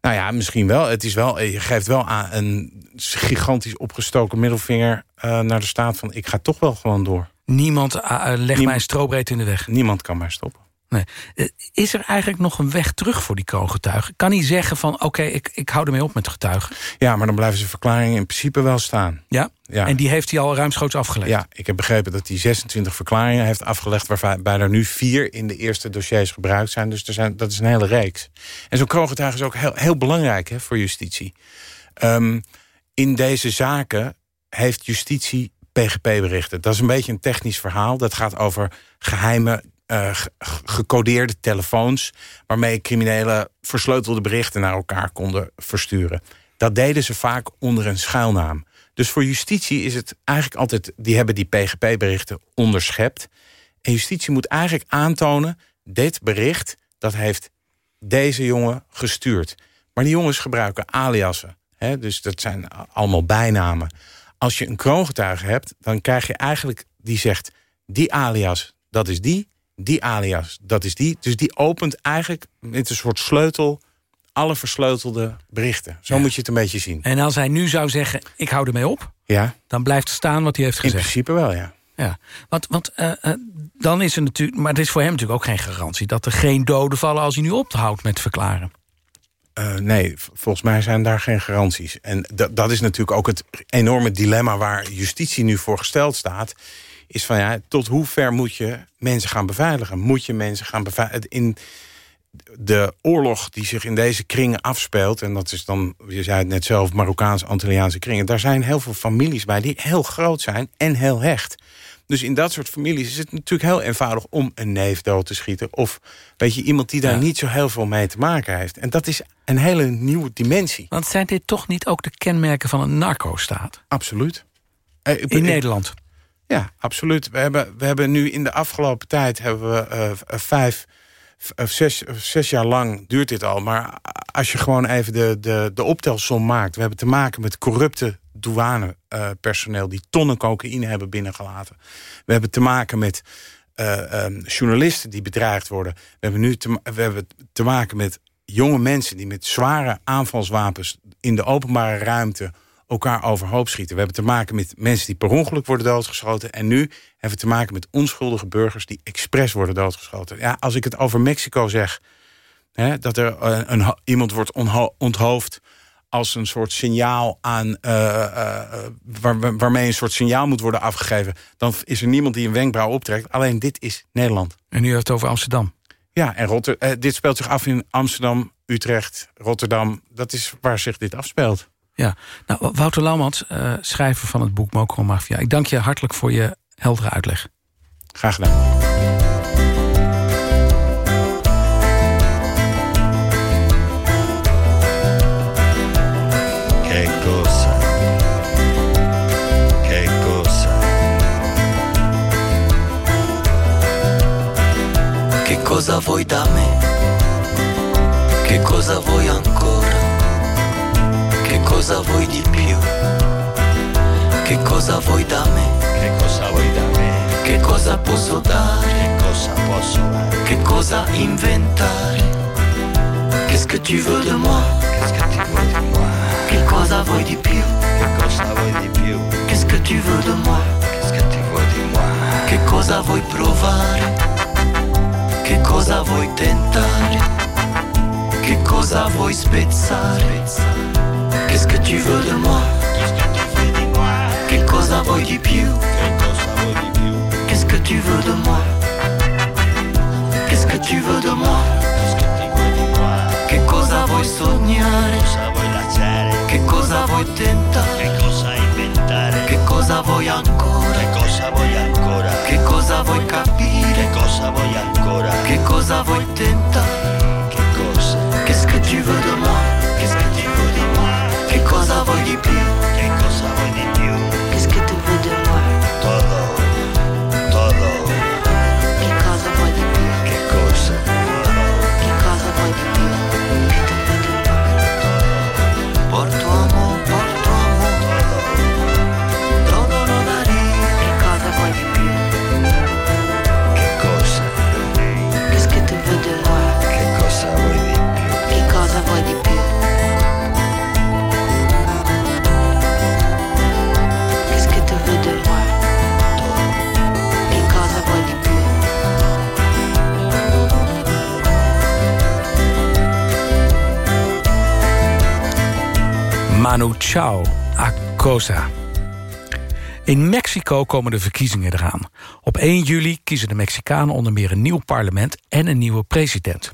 Nou ja, misschien wel. Het is wel je geeft wel aan een gigantisch opgestoken middelvinger uh, naar de staat van... ik ga toch wel gewoon door.
Niemand uh, legt mij een strobreed in de weg.
Niemand kan mij stoppen.
Nee. Uh, is er eigenlijk nog een weg terug voor die kroongetuigen? Kan hij zeggen van oké, okay, ik, ik hou ermee op met getuigen?
Ja, maar dan blijven zijn verklaringen in principe wel staan.
Ja?
ja?
En die heeft hij al ruimschoots afgelegd?
Ja, ik heb begrepen dat hij 26 verklaringen heeft afgelegd... waarbij er nu vier in de eerste dossiers gebruikt zijn. Dus er zijn, dat is een hele reeks. En zo'n kroongetuige is ook heel, heel belangrijk hè, voor justitie. Um, in deze zaken heeft justitie PGP-berichten. Dat is een beetje een technisch verhaal. Dat gaat over geheime uh, gecodeerde telefoons... waarmee criminelen versleutelde berichten naar elkaar konden versturen. Dat deden ze vaak onder een schuilnaam. Dus voor justitie is het eigenlijk altijd... die hebben die PGP-berichten onderschept. En justitie moet eigenlijk aantonen... dit bericht, dat heeft deze jongen gestuurd. Maar die jongens gebruiken aliasen. Hè? Dus dat zijn allemaal bijnamen. Als je een kroongetuige hebt, dan krijg je eigenlijk... die zegt, die alias, dat is die die alias, dat is die. Dus die opent eigenlijk met een soort sleutel alle versleutelde berichten. Zo ja. moet je het een beetje zien.
En als hij nu zou zeggen, ik hou ermee op...
Ja.
dan blijft staan wat hij heeft gezegd.
In principe wel, ja.
Ja, want, want uh, uh, dan is er natuurlijk... maar het is voor hem natuurlijk ook geen garantie... dat er geen doden vallen als hij nu ophoudt met verklaren.
Uh, nee, volgens mij zijn daar geen garanties. En dat is natuurlijk ook het enorme dilemma... waar justitie nu voor gesteld staat is van ja, tot hoe ver moet je mensen gaan beveiligen? Moet je mensen gaan beveiligen? In de oorlog die zich in deze kringen afspeelt... en dat is dan, je zei het net zelf, Marokkaans-Antilliaanse kringen... daar zijn heel veel families bij die heel groot zijn en heel hecht. Dus in dat soort families is het natuurlijk heel eenvoudig... om een neef dood te schieten. Of weet je, iemand die daar ja. niet zo heel veel mee te maken heeft. En dat is een hele nieuwe dimensie.
Want zijn dit toch niet ook de kenmerken van een narco-staat?
Absoluut.
In ik, Nederland?
Ja, absoluut. We hebben, we hebben nu in de afgelopen tijd hebben we uh, vijf, zes, zes jaar lang duurt dit al. Maar als je gewoon even de, de, de optelsom maakt. We hebben te maken met corrupte douanepersoneel... Die tonnen cocaïne hebben binnengelaten. We hebben te maken met um, journalisten die bedreigd worden. We hebben nu te, we hebben te maken met jonge mensen... die met zware aanvalswapens in de openbare ruimte elkaar overhoop schieten. We hebben te maken met mensen die per ongeluk worden doodgeschoten. En nu hebben we te maken met onschuldige burgers... die expres worden doodgeschoten. Ja, als ik het over Mexico zeg... Hè, dat er een, een, iemand wordt onthoofd als een soort signaal aan... Uh, uh, waar, waarmee een soort signaal moet worden afgegeven... dan is er niemand die een wenkbrauw optrekt. Alleen dit is Nederland.
En nu heeft het over Amsterdam.
Ja, en Rotter uh, dit speelt zich af in Amsterdam, Utrecht, Rotterdam. Dat is waar zich dit afspeelt.
Ja, nou, Wouter Laumans, uh, schrijver van het boek Mokromafia. Ik dank je hartelijk voor je heldere uitleg.
Graag gedaan.
Che cosa? Che cosa?
Che cosa vuoi da me? Che cosa vuoi? Che cosa vuoi di più? Che cosa vuoi da me?
Che cosa vuoi da me?
Che cosa posso dare?
Che cosa posso dare?
Che cosa inventare? Qu'est-ce que tu veux de moi?
Qu'est-ce que tu veux de moi?
Che cosa vuoi di più?
Che cosa vuoi di più?
Qu'est-ce que tu veux de moi?
Qu'est-ce que tu veux di moi?
Che cosa vuoi provare? Che cosa vuoi tentare? Che cosa vuoi spezzare? Qu'est-ce que tu veux de moi?
Qu'est-ce que tu veux di moi?
Che cosa vuoi di più?
Che cosa vuoi di più?
Qu'est-ce que tu veux de moi? Qu'est-ce que tu veux de moi?
Qu'est-ce que tu veux di moi?
Che cosa vuoi sognare?
Cosa vuoi lanciare?
Che cosa vuoi tentare?
Che cosa inventare?
Che cosa vuoi ancora?
Che cosa vuoi ancora?
Che cosa vuoi capire?
Che cosa vuoi ancora?
Che cosa vuoi tentare?
Che cosa?
Qu'est-ce que tu veux de moi? Cosa vuoi di
Manu Chao, Acosa. In Mexico komen de verkiezingen eraan. Op 1 juli kiezen de Mexicanen onder meer een nieuw parlement en een nieuwe president.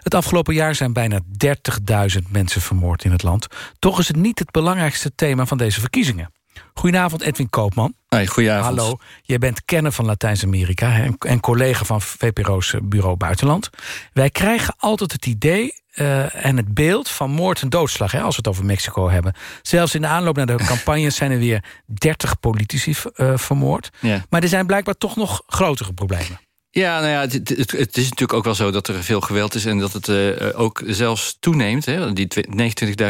Het afgelopen jaar zijn bijna 30.000 mensen vermoord in het land. Toch is het niet het belangrijkste thema van deze verkiezingen. Goedenavond, Edwin Koopman.
Hey, goedenavond.
Hallo, jij bent kenner van Latijns-Amerika en, en collega van VPRO's Bureau Buitenland. Wij krijgen altijd het idee uh, en het beeld van moord en doodslag, hè, als we het over Mexico hebben. Zelfs in de aanloop naar de campagnes zijn er weer 30 politici uh, vermoord.
Ja.
Maar er zijn blijkbaar toch nog grotere problemen.
Ja, nou ja, het, het, het, is natuurlijk ook wel zo dat er veel geweld is... en dat het uh, ook zelfs toeneemt. Hè. Die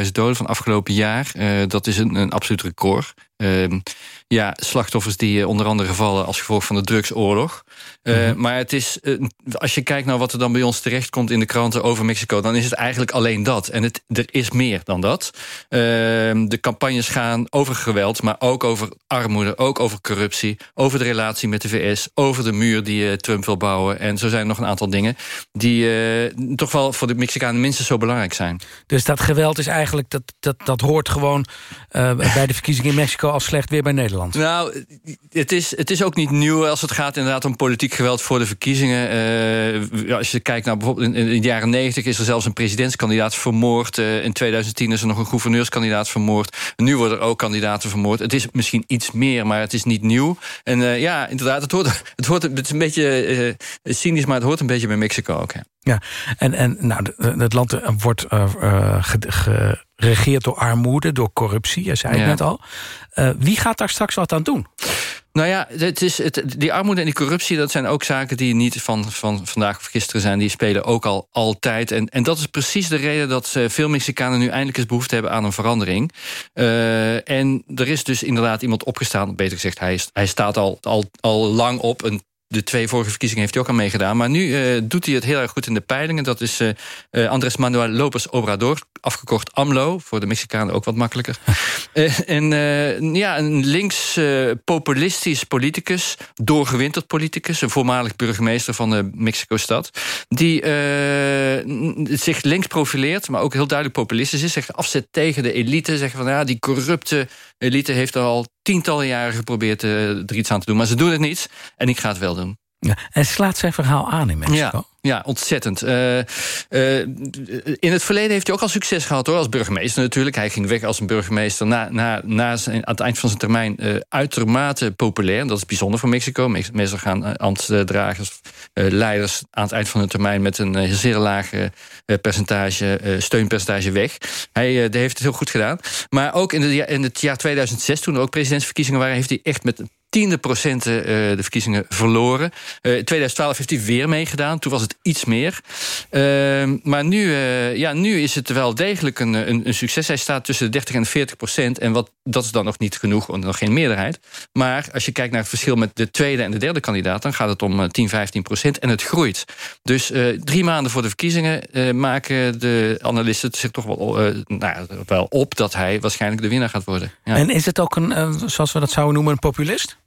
29.000 doden van afgelopen jaar, dat is een, een absoluut record. Uh, ja, slachtoffers die onder andere vallen als gevolg van de drugsoorlog. Mm -hmm. Maar het is, uh, als je kijkt naar wat er dan bij ons terechtkomt in de kranten over Mexico, dan is het eigenlijk alleen dat. En het, er is meer dan dat. Uh, de campagnes gaan over geweld, maar ook over armoede, ook over corruptie, over de relatie met de VS, over de muur die Trump wil bouwen. En zo zijn er nog een aantal dingen die toch wel voor de Mexicanen minstens zo belangrijk zijn.
Dus dat geweld is eigenlijk, dat, dat, dat hoort gewoon bij de verkiezingen in Mexico als slecht weer bij Nederland.
Nou, het is, het is ook niet nieuw als het gaat inderdaad om politiek geweld voor de verkiezingen. Uh, als je kijkt naar bijvoorbeeld in, de jaren 90 is er zelfs een presidentskandidaat vermoord. Uh, in 2010 is er nog een gouverneurskandidaat vermoord. Nu worden er ook kandidaten vermoord. Het is misschien iets meer, maar het is niet nieuw. En uh, ja, inderdaad, het, hoort, het, hoort, het is een beetje cynisch, maar het hoort een beetje bij Mexico ook. Hè.
Ja, en, en nou, het land wordt geregeerd door armoede, door corruptie. Je zei het
Ja.
net al. Uh, wie gaat daar straks wat aan doen?
Nou ja, het is het, die armoede en die corruptie... dat zijn ook zaken die niet van, van vandaag of gisteren zijn. Die spelen ook al altijd. En, en dat is precies de reden dat veel Mexicanen... nu eindelijk eens behoefte hebben aan een verandering. Uh, en er is dus inderdaad iemand opgestaan. Beter gezegd, hij, hij staat al, al, al lang op... een de twee vorige verkiezingen heeft hij ook aan meegedaan. Maar nu uh, doet hij het heel erg goed in de peilingen. Dat is uh, uh, Andrés Manuel López Obrador, afgekort AMLO. Voor de Mexicanen ook wat makkelijker. en ja, een links-populistisch politicus, doorgewinterd politicus... een voormalig burgemeester van de Mexico-stad... die zich links profileert, maar ook heel duidelijk populistisch is. Zegt afzet tegen de elite. Zegt van ja, die corrupte elite heeft er al tientallen jaren geprobeerd er iets aan te doen. Maar ze doen het niet en ik ga het wel doen.
En slaat zijn verhaal aan in Mexico?
Ja, ja ontzettend. Uh, uh, in het verleden heeft hij ook al succes gehad hoor, als burgemeester natuurlijk. Hij ging weg als een burgemeester na, na, na zijn, aan het eind van zijn termijn uh, uitermate populair. Dat is bijzonder voor Mexico. Meestal gaan ambtsdragers, leiders aan het eind van hun termijn met een zeer laag percentage, steunpercentage weg. Hij heeft het heel goed gedaan. Maar ook in, de, in het jaar 2006, toen er ook presidentsverkiezingen waren, heeft hij echt met tiende procenten uh, de verkiezingen verloren. Uh, in 2012 heeft hij weer meegedaan. Toen was het iets meer. Uh, maar nu, ja, nu is het wel degelijk een, een, een, succes. Hij staat tussen de 30 en 40 procent. En wat, dat is dan nog niet genoeg, want nog geen meerderheid. Maar als je kijkt naar het verschil met de tweede en de derde kandidaat... dan gaat het om 10, 15 procent en het groeit. Dus drie maanden voor de verkiezingen maken de analisten zich toch wel, nou, wel op... dat hij waarschijnlijk de winnaar gaat worden.
Ja. En is het ook, een, zoals we dat zouden noemen, een populist?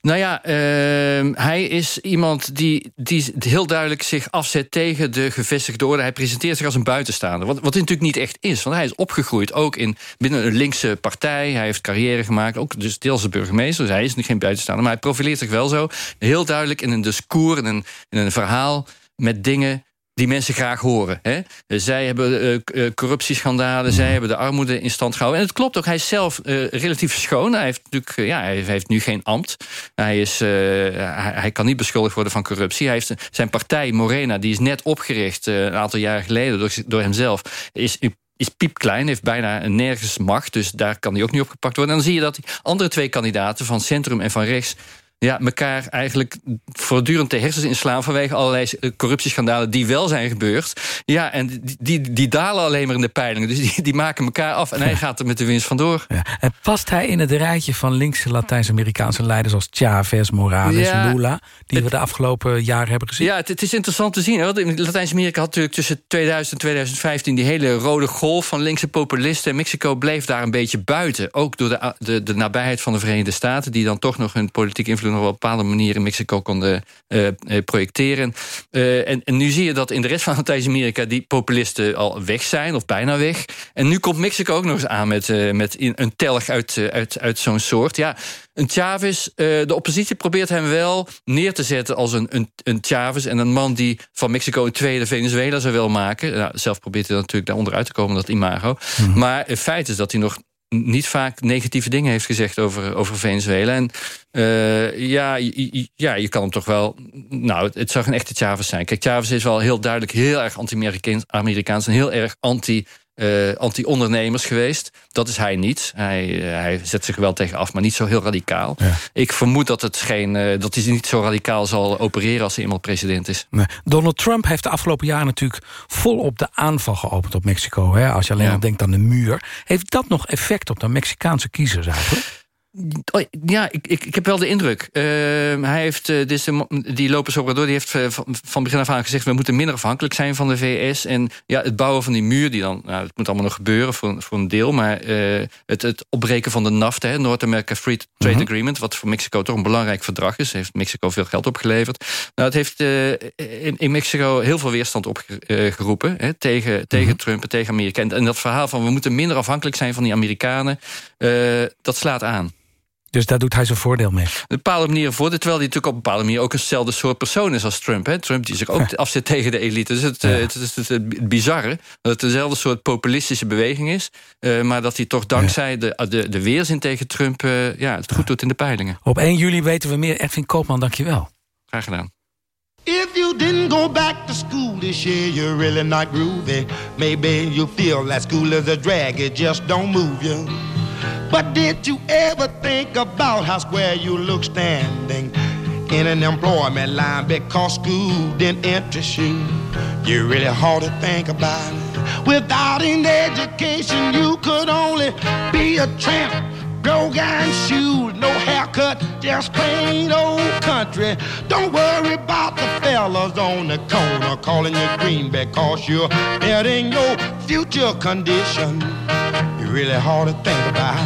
Nou ja, uh, hij is iemand die, die heel duidelijk zich afzet tegen de gevestigde orde. Hij presenteert zich als een buitenstaander. Wat, wat natuurlijk niet echt is. Want hij is opgegroeid ook in, binnen een linkse partij. Hij heeft carrière gemaakt, ook dus deels als burgemeester. Dus hij is geen buitenstaander. Maar hij profileert zich wel zo. Heel duidelijk in een discours, in een, in een verhaal met dingen die mensen graag horen. Hè? Zij hebben uh, corruptieschandalen, zij hebben de armoede in stand gehouden. En het klopt ook, hij is zelf uh, relatief schoon. Hij heeft natuurlijk, uh, ja, hij heeft nu geen ambt. Hij, is, hij, hij, kan niet beschuldigd worden van corruptie. Hij heeft zijn partij Morena, die is net opgericht een aantal jaren geleden door, door hemzelf. Is is piepklein, heeft bijna nergens macht. Dus daar kan hij ook niet opgepakt worden. En dan zie je dat die andere twee kandidaten van centrum en van rechts ja, elkaar eigenlijk voortdurend de hersens inslaan... vanwege allerlei corruptieschandalen die wel zijn gebeurd. Ja, en die, die, die dalen alleen maar in de peilingen. Dus die, die maken elkaar af en hij gaat er met de winst vandoor.
Ja. En past hij in het rijtje van linkse Latijns-Amerikaanse leiders... als Chavez, Morales,
Ja,
Lula... die we de afgelopen jaren hebben gezien?
Ja, het, het is interessant te zien. Hè? Want in Latijns-Amerika had natuurlijk tussen 2000 en 2015... die hele rode golf van linkse populisten. En Mexico bleef daar een beetje buiten. Ook door de, de, de nabijheid van de Verenigde Staten... die dan toch nog hun politieke invloed nog wel op bepaalde manieren Mexico konden eh, eh, projecteren. Eh, en, en nu zie je dat in de rest van Latijns-Amerika die populisten al weg zijn, of bijna weg. En nu komt Mexico ook nog eens aan met, met een telg uit, uit, uit zo'n soort. Ja, een Chavez, de oppositie probeert hem wel neer te zetten als een, een, een Chavez... en een man die van Mexico een tweede Venezuela zou willen maken. Nou, zelf probeert hij natuurlijk daar onderuit te komen, dat imago. Maar het feit is dat hij nog niet vaak negatieve dingen heeft gezegd over, over Venezuela. En eh, ja, ja, je kan hem toch wel... Nou, het, zag een echte Chavez zijn. Kijk, Chavez is wel heel duidelijk heel erg anti-Amerikaans... en heel erg anti... eh, anti-ondernemers geweest. Dat is hij niet. Hij, eh, hij zet zich wel tegen af, maar niet zo heel radicaal. Ik vermoed dat, het geen, eh, dat hij niet zo radicaal zal opereren... als hij eenmaal president is.
Nee. Donald Trump heeft de afgelopen jaren natuurlijk volop de aanval geopend op Mexico. Hè? Als je alleen
Ja.
al denkt aan de muur. Heeft dat nog effect op de Mexicaanse kiezers eigenlijk?
Oh, ja, ik, ik, ik heb wel de indruk. Uh, hij heeft, uh, de, die Lopez Obrador die heeft uh, van, van begin af aan gezegd... we moeten minder afhankelijk zijn van de VS. En ja, het bouwen van die muur, die dan, nou, het moet allemaal nog gebeuren voor, voor een deel... maar uh, het, het opbreken van de NAFTA, North America Free Trade -huh. Agreement... wat voor Mexico toch een belangrijk verdrag is... heeft Mexico veel geld opgeleverd. Nou, het heeft in, in, Mexico heel veel weerstand opgeroepen... Hè, tegen, -huh. tegen Trump en tegen Amerika. En, en, dat verhaal van we moeten minder afhankelijk zijn van die Amerikanen... Dat slaat aan.
Dus daar doet hij zijn voordeel mee.
Op een bepaalde manier voor, terwijl hij natuurlijk op een bepaalde manier ook eenzelfde soort persoon is als Trump. Hè? Trump die zich ook afzet tegen de elite. Dus het, ja. het, het, het, het, bizarre dat het dezelfde soort populistische beweging is, uh, maar dat hij toch dankzij ja. de, de, de weerzin tegen Trump uh, ja, het goed doet in de peilingen.
Op 1 juli weten we meer. Edwin Koopman, dankjewel.
Graag gedaan.
If you didn't go back to school this year, you're really not groovy. Maybe you feel that school is a drag, it just don't move you. But did you ever think about how square you look standing in an employment line because school didn't interest you? You really hard to think about it. Without an education, you could only be a tramp. Broke and shoes, no haircut, just plain old country. Don't worry about the fellas on the corner calling you green because you're betting your future condition. Really hard to think about.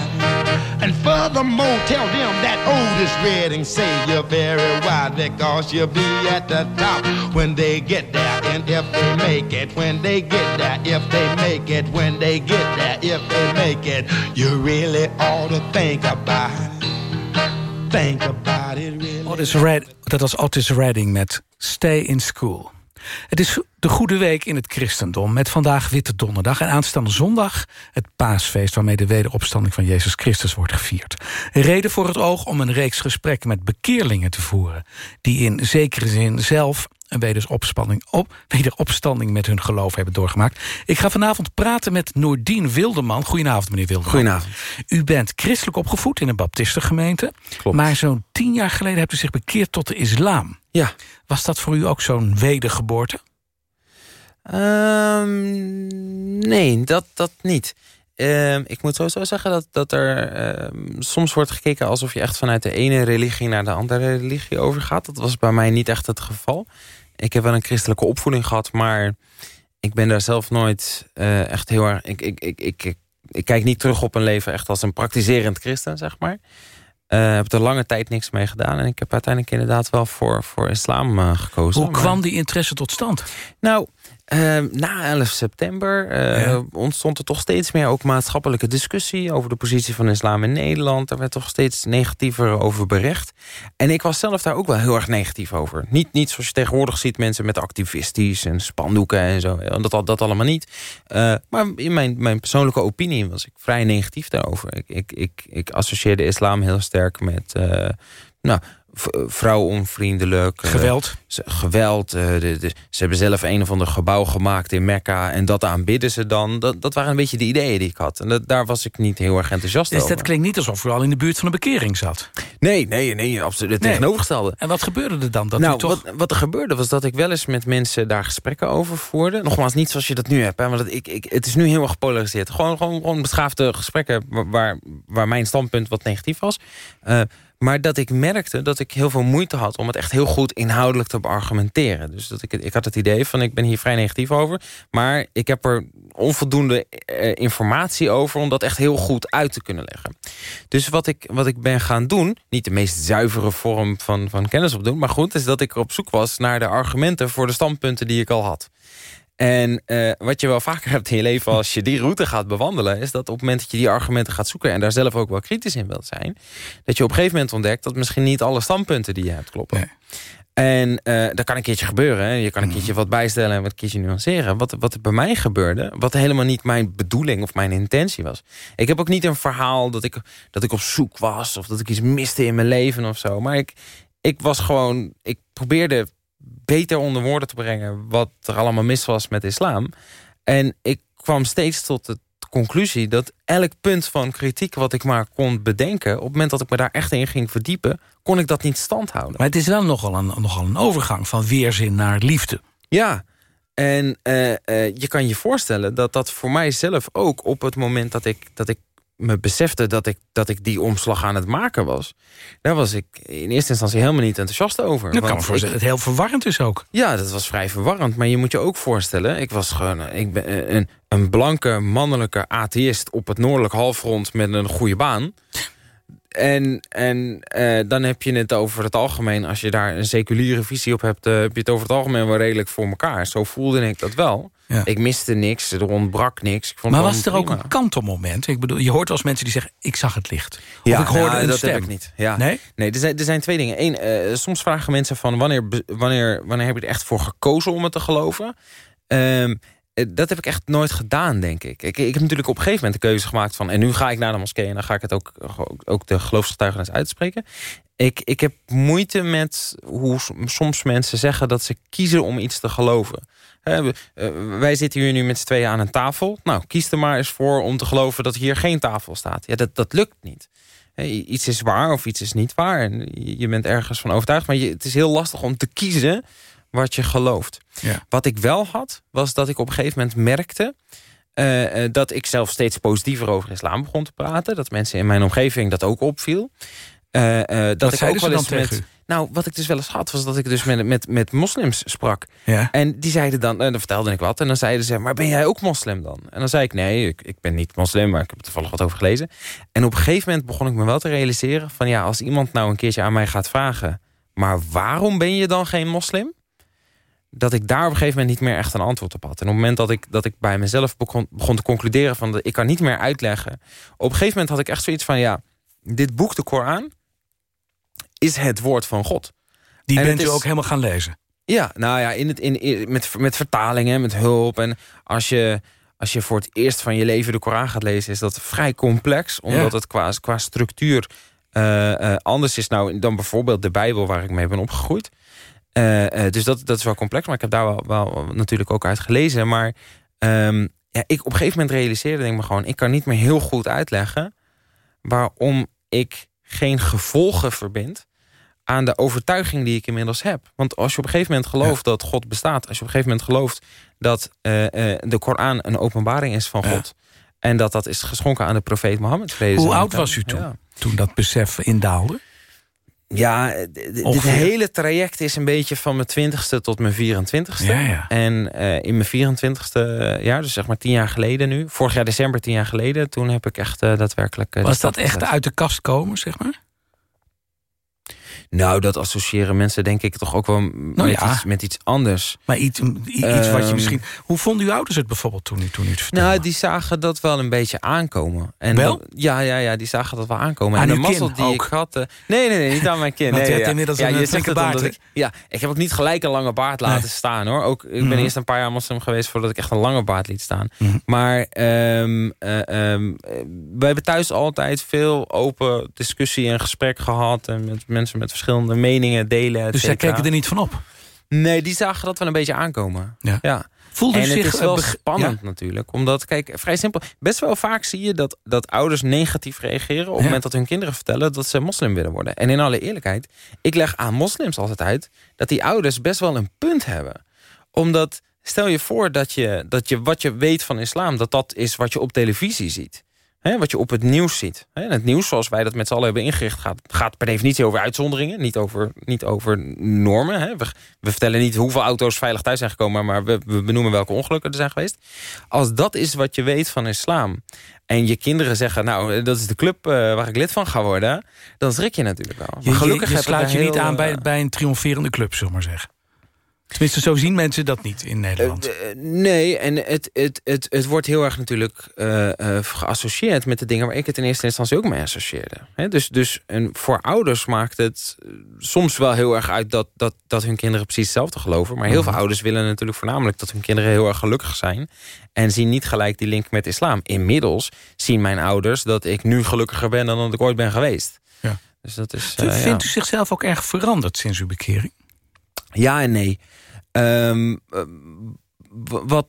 And furthermore, tell them that Otis Redding say you're very wise because you'll be at the top when they get there. And if they make it, when they get there, if they make it, when they get there, if they make it, you really ought to think about it. Think about it really.
Otis Red, dat was Otis Redding met Stay in School. Het is de Goede Week in het christendom... met vandaag Witte Donderdag en aanstaande zondag... het paasfeest waarmee de wederopstanding van Jezus Christus wordt gevierd. Reden voor het oog om een reeks gesprekken met bekeerlingen te voeren... die in zekere zin zelf een wederopstanding, op, wederopstanding met hun geloof hebben doorgemaakt. Ik ga vanavond praten met Noordien Wilderman. Goedenavond, meneer Wilderman.
Goedenavond.
U bent christelijk opgevoed in een baptistengemeente.
Klopt.
Maar zo'n tien jaar geleden hebt u zich bekeerd tot de islam.
Ja.
Was dat voor u ook zo'n wedergeboorte?
Um, nee, dat, dat niet. Um, ik moet sowieso zeggen dat, dat er um, soms wordt gekeken... alsof je echt vanuit de ene religie naar de andere religie overgaat. Dat was bij mij niet echt het geval. Ik heb wel een christelijke opvoeding gehad, maar... ik ben daar zelf nooit uh, echt heel erg... Ik, ik, ik, ik, ik, kijk niet terug op een leven echt als een praktiserend christen, zeg maar. Ik uh, heb er lange tijd niks mee gedaan. En ik heb uiteindelijk inderdaad wel voor, voor islam uh, gekozen.
Hoe kwam die interesse tot stand?
Nou, uh, na 11 september ja. ontstond er toch steeds meer ook maatschappelijke discussie... over de positie van islam in Nederland. Er werd toch steeds negatiever over bericht. En ik was zelf daar ook wel heel erg negatief over. Niet, niet zoals je tegenwoordig ziet mensen met activistisch en spandoeken en zo. Dat, dat allemaal niet. Uh, maar in mijn, mijn persoonlijke opinie was ik vrij negatief daarover. Ik, ik, ik, ik associeerde islam heel sterk met... Nou, vrouwonvriendelijk.
Geweld.
Uh, geweld. De, de, ze hebben zelf een of ander gebouw gemaakt in Mekka. En dat aanbidden ze dan. Dat, dat waren een beetje de ideeën die ik had. En dat, daar was ik niet heel erg enthousiast
dus
over.
Dus dat klinkt niet alsof u al in de buurt van een bekering zat.
Nee, nee, nee. Absoluut het nee. tegenovergestelde.
En wat gebeurde er dan? Dat
nou,
toch...
wat, wat er gebeurde was dat ik wel eens met mensen daar gesprekken over voerde. Nogmaals, niet zoals je dat nu hebt. Hè, want ik, ik, het is nu heel erg gepolariseerd. Gewoon, gewoon, gewoon beschaafde gesprekken waar, waar mijn standpunt wat negatief was. Uh, Maar dat ik merkte dat ik heel veel moeite had... om het echt heel goed inhoudelijk te beargumenteren. Dus dat ik, ik had het idee van, ik ben hier vrij negatief over... maar ik heb er onvoldoende eh, informatie over... om dat echt heel goed uit te kunnen leggen. Dus wat ik, wat ik ben gaan doen... niet de meest zuivere vorm van, van kennis opdoen... maar goed, is dat ik op zoek was naar de argumenten... voor de standpunten die ik al had. En eh, wat je wel vaker hebt in je leven als je die route gaat bewandelen... is dat op het moment dat je die argumenten gaat zoeken... en daar zelf ook wel kritisch in wilt zijn... dat je op een gegeven moment ontdekt... dat misschien niet alle standpunten die je hebt kloppen. En eh, dat kan een keertje gebeuren. Hè. Je kan een
Mhm.
keertje wat bijstellen en wat keertje nuanceren. Wat, wat er bij mij gebeurde, wat helemaal niet mijn bedoeling of mijn intentie was. Ik heb ook niet een verhaal dat ik, dat ik op zoek was... of dat ik iets miste in mijn leven of zo. Maar ik, ik was gewoon... Ik probeerde beter onder woorden te brengen... wat er allemaal mis was met islam. En ik kwam steeds tot de conclusie dat elk punt van kritiek... wat ik maar kon bedenken... op het moment dat ik me daar echt in ging verdiepen... kon ik dat niet standhouden.
Maar het is wel nogal een, nogal een overgang van weerzin naar liefde.
Ja, en eh, eh, je kan je voorstellen dat dat voor mijzelf ook... op het moment dat ik, dat ik me besefte dat ik, dat ik die omslag aan het maken was... daar was ik in eerste instantie helemaal niet enthousiast over.
Dat kan me voorstellen. Het heel verwarrend is ook.
ja, dat was vrij verwarrend. Maar je moet je ook voorstellen... ik was gewoon ik ben eh, een, een blanke, mannelijke atheïst... op het noordelijk halfrond met een goede baan. En, en eh, dan heb je het over het algemeen... als je daar een seculiere visie op hebt... eh, heb je het over het algemeen wel redelijk voor elkaar. Zo voelde ik dat wel. Ik miste niks, er ontbrak niks. Ik vond
Maar was er ook
prima.
een kantelmoment? Ik bedoel, je hoort als mensen die zeggen, ik zag het licht.
Ja,
of ik hoorde
nou,
een
dat
stem.
heb ik niet. Ja.
Nee?
Nee, er zijn, er zijn twee dingen. Eén, eh, soms vragen mensen van wanneer, wanneer, wanneer heb je er echt voor gekozen om het te geloven? Ehm, eh, dat heb ik echt nooit gedaan, denk ik. ik. Ik heb natuurlijk op een gegeven moment de keuze gemaakt van... en nu ga ik naar de moskee en dan ga ik het ook, ook, ook de geloofsgetuigenis uitspreken. Ik, ik heb moeite met hoe soms mensen zeggen dat ze kiezen om iets te geloven. Eh, wij zitten hier nu met z'n tweeën aan een tafel. Nou, kies er maar eens voor om te geloven dat hier geen tafel staat. Ja, dat, dat lukt niet. Iets is waar of iets is niet waar. En je bent ergens van overtuigd. Maar je, het is heel lastig om te kiezen wat je gelooft. Wat ik wel had, was dat ik op een gegeven moment merkte... eh, eh, dat ik zelf steeds positiever over islam begon te praten. Dat mensen in mijn omgeving dat ook opviel. Eh, eh, dat ik ook wel eens
dan
met? Nou, wat ik dus wel eens had, was dat ik dus met, met, met moslims sprak.
Ja.
En die zeiden dan, en dan vertelde ik wat. En dan zeiden ze, maar ben jij ook moslim dan? En dan zei ik, nee, ik, ik ben niet moslim, maar ik heb er toevallig wat over gelezen. En op een gegeven moment begon ik me wel te realiseren... van ja, als iemand nou een keertje aan mij gaat vragen... maar waarom ben je dan geen moslim? Dat ik daar op een gegeven moment niet meer echt een antwoord op had. En op het moment dat ik, dat ik bij mezelf begon, begon te concluderen... van dat ik kan niet meer uitleggen... op een gegeven moment had ik echt zoiets van... ja, dit boek, de Koran, is het woord van God.
Die
En
bent u
is-
ook helemaal gaan lezen.
ja, nou ja, in het, in, in- met, met vertalingen, met hulp. En als je, als je voor het eerst van je leven de Koran gaat lezen... is dat vrij complex, omdat
Ja.
het qua, qua structuur eh, eh, anders is nou, dan bijvoorbeeld de Bijbel... waar ik mee ben opgegroeid. Eh, dus dat, dat is wel complex, maar ik heb daar wel, wel natuurlijk ook uit gelezen. Maar ehm, ja, ik op een gegeven moment realiseerde ik me gewoon... ik kan niet meer heel goed uitleggen waarom ik geen gevolgen verbind aan de overtuiging die ik inmiddels heb. Want als je op een gegeven moment gelooft dat God bestaat... als je op een gegeven moment gelooft dat eh, eh, de Koran een openbaring is van God... en dat dat is geschonken aan de profeet Mohammed.
Hoe oud was u toen?
Ja.
Toen dat besef indaalde?
Ja, dit hele traject is een beetje van mijn twintigste tot mijn 24ste.
Ja, ja.
En eh, in mijn 24ste jaar, dus zeg maar tien jaar geleden nu... vorig jaar december, tien jaar geleden... toen heb ik echt daadwerkelijk...
Was dat echt uit de kast komen, zeg maar?
Nou, dat associëren mensen denk ik toch ook wel met,
Nou ja.
iets, met iets anders.
Maar iets, iets wat je
Ehm,
misschien... Hoe vonden uw ouders het bijvoorbeeld toen u, toen u het vertelde?
Nou, die zagen dat wel een beetje aankomen. En
Wel?
dat- ja, ja, ja, die zagen dat wel aankomen.
Aan
en de mazzel die
ook?
ik had... eh, nee, nee, nee, niet aan mijn kin.
Want
nee,
je
ja.
inmiddels
ja,
een,
je
eh,
zegt omdat
baard,
ik, Ja, ik heb ook niet gelijk een lange baard laten staan, hoor. Ook, ik ben
Mhm.
eerst een paar jaar moslim geweest... voordat ik echt een lange baard liet staan.
Mhm.
Maar eh, ehm, eh, we hebben thuis altijd veel open discussie en gesprek gehad... en met mensen met verschillende meningen delen,
dus zij keken er niet van op?
Nee, die zagen dat wel een beetje aankomen.
Ja. Voelde u
en
zich,
is wel spannend
ja?
natuurlijk. Omdat, kijk, vrij simpel. Best wel vaak zie je dat, dat ouders negatief reageren... op het
Ja.
moment dat hun kinderen vertellen dat ze moslim willen worden. En in alle eerlijkheid, ik leg aan moslims altijd uit... dat die ouders best wel een punt hebben. Omdat, stel je voor dat je, dat je wat je weet van islam... dat dat is wat je op televisie ziet. Hè, wat je op het nieuws ziet. Hè, en het nieuws, zoals wij dat met z'n allen hebben ingericht... Gaat, gaat per definitie over uitzonderingen, niet over, niet over normen. Hè. We, we vertellen niet hoeveel auto's veilig thuis zijn gekomen... maar we, we benoemen welke ongelukken er zijn geweest. Als dat is wat je weet van islam... en je kinderen zeggen, nou, dat is de club eh, waar ik lid van ga worden... dan schrik je natuurlijk wel. Maar gelukkig
je, je je niet
heel,
aan bij,
eh,
bij een triomferende club, zullen we maar zeggen. Tenminste, zo zien mensen dat niet in Nederland.
Eh, eh, nee, en het, het, het, het wordt heel erg natuurlijk eh, geassocieerd met de dingen... waar ik het in eerste instantie ook mee associeerde. Dus dus en voor ouders maakt het soms wel heel erg uit... Dat, dat, dat hun kinderen precies hetzelfde geloven. Maar heel veel ouders willen natuurlijk voornamelijk... dat hun kinderen heel erg gelukkig zijn... en zien niet gelijk die link met islam. Inmiddels zien mijn ouders dat ik nu gelukkiger ben... dan dat ik ooit ben geweest.
Ja.
Dus dat is,
Vindt
ja.
u zichzelf ook erg veranderd sinds uw bekering?
Ja en nee. W- wat,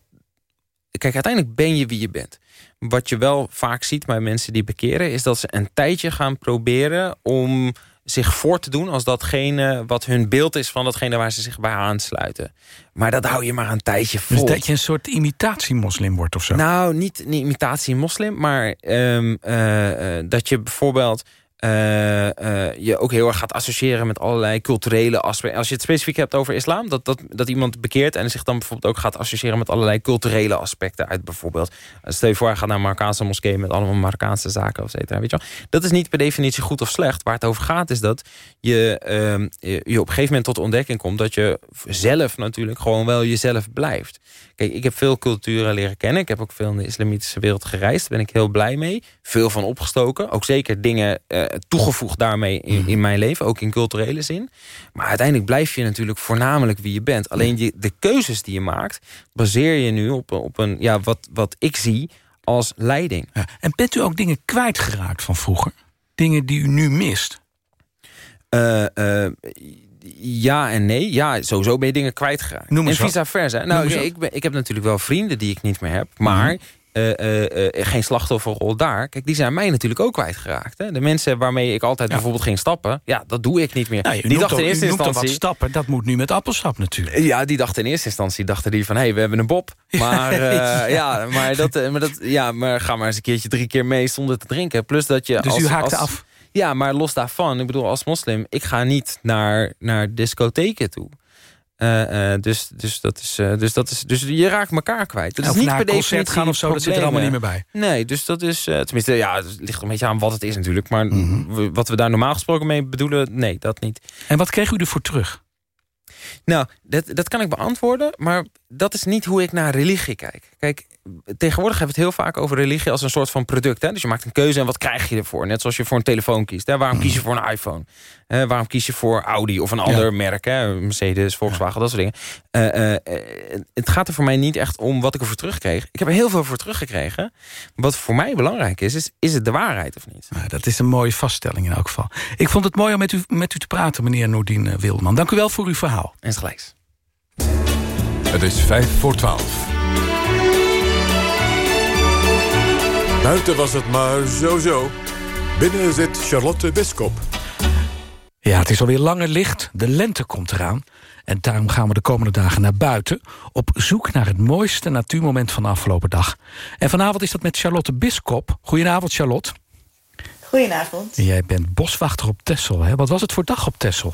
kijk, uiteindelijk ben je wie je bent. Wat je wel vaak ziet bij mensen die bekeren... is dat ze een tijdje gaan proberen om zich voor te doen... als datgene wat hun beeld is van datgene waar ze zich bij aansluiten. Maar dat hou je maar een tijdje vol.
Dus dat je een soort imitatiemoslim wordt of zo?
Nou, niet, niet imitatie moslim, maar ehm, eh, eh, dat je bijvoorbeeld eh, eh, je ook heel erg gaat associëren met allerlei culturele aspecten. Als je het specifiek hebt over islam, dat, dat, dat iemand bekeert en zich dan bijvoorbeeld ook gaat associëren met allerlei culturele aspecten uit bijvoorbeeld. eh, Stel je voor, hij gaat naar een Marokkaanse moskee met allemaal Marokkaanse zaken of weet je wel. Dat is niet per definitie goed of slecht. Waar het over gaat is dat je, ehm, je, je op een gegeven moment tot de ontdekking komt dat je zelf natuurlijk gewoon wel jezelf blijft. Kijk, ik heb veel culturen leren kennen. Ik heb ook veel in de islamitische wereld gereisd. Daar ben ik heel blij mee. Veel van opgestoken. Ook zeker dingen toegevoegd daarmee in, in mijn leven. Ook in culturele zin. Maar uiteindelijk blijf je natuurlijk voornamelijk wie je bent. Alleen je, de keuzes die je maakt... baseer je nu op, op een, ja, wat, wat ik zie als leiding.
Ja. En bent u ook dingen kwijtgeraakt van vroeger? Dingen die u nu mist?
Eh, eh, ja en nee. Ja, sowieso ben je dingen kwijtgeraakt.
Noem eens
en vice versa. Nou, ik, ben, ik heb natuurlijk wel vrienden die ik niet meer heb. Maar
Mhm.
Eh, eh, geen slachtofferrol daar. Kijk, die zijn mij natuurlijk ook kwijtgeraakt. Hè? De mensen waarmee ik altijd bijvoorbeeld ging stappen... ja, dat doe ik niet meer.
Nou,
die dachten in eerste instantie...
wat stappen, dat moet nu met appelsap natuurlijk.
Ja, die dachten in eerste instantie dachten die van... hé, hey, we hebben een bob. Maar, eh, ja, maar, dat, maar, dat, ja, maar ga maar eens een keertje drie keer mee zonder te drinken. Plus dat je
Dus
als,
u haakte
als-
af?
Ja, maar los daarvan, ik bedoel, als moslim... ik ga niet naar, naar discotheken toe. Eh, eh, dus, dus, dat is, eh, dus, dat is, dus je raakt elkaar kwijt. Dat
Of
is niet per definitie
gaan of zo, dat zit er allemaal niet meer bij.
Nee, dus dat is... tenminste, ja, het ligt een beetje aan wat het is natuurlijk. Maar
Mhm.
we- wat we daar normaal gesproken mee bedoelen... nee, dat niet.
En wat kreeg u ervoor terug?
Nou, dat, dat kan ik beantwoorden, maar dat is niet hoe ik naar religie kijk. Kijk, tegenwoordig hebben we het heel vaak over religie als een soort van product. Hè? Dus je maakt een keuze en wat krijg je ervoor? Net zoals je voor een telefoon kiest. Hè? Waarom kies je voor een iPhone? Hè? Waarom kies je voor Audi of een ander merk? Hè? Mercedes, Volkswagen, dat soort dingen. Eh, eh, eh, het gaat er voor mij niet echt om wat ik ervoor terugkreeg. Ik heb er heel veel voor teruggekregen. Wat voor mij belangrijk is, is, is het de waarheid of niet?
Nou, dat is een mooie vaststelling in elk geval. Ik vond het mooi om met u, met u te praten, meneer Noordien Wildman. Dank u wel voor uw verhaal.
En gelijks.
Het is vijf voor twaalf. Buiten was het maar zo-zo. Binnen zit Charlotte Biskop.
Ja, het is alweer langer licht. De lente komt eraan. En daarom gaan we de komende dagen naar buiten... op zoek naar het mooiste natuurmoment van de afgelopen dag. En vanavond is dat met Charlotte Biskop. Goedenavond, Charlotte.
Goedenavond.
Jij bent boswachter op Texel. Hè? Wat was het voor dag op Texel?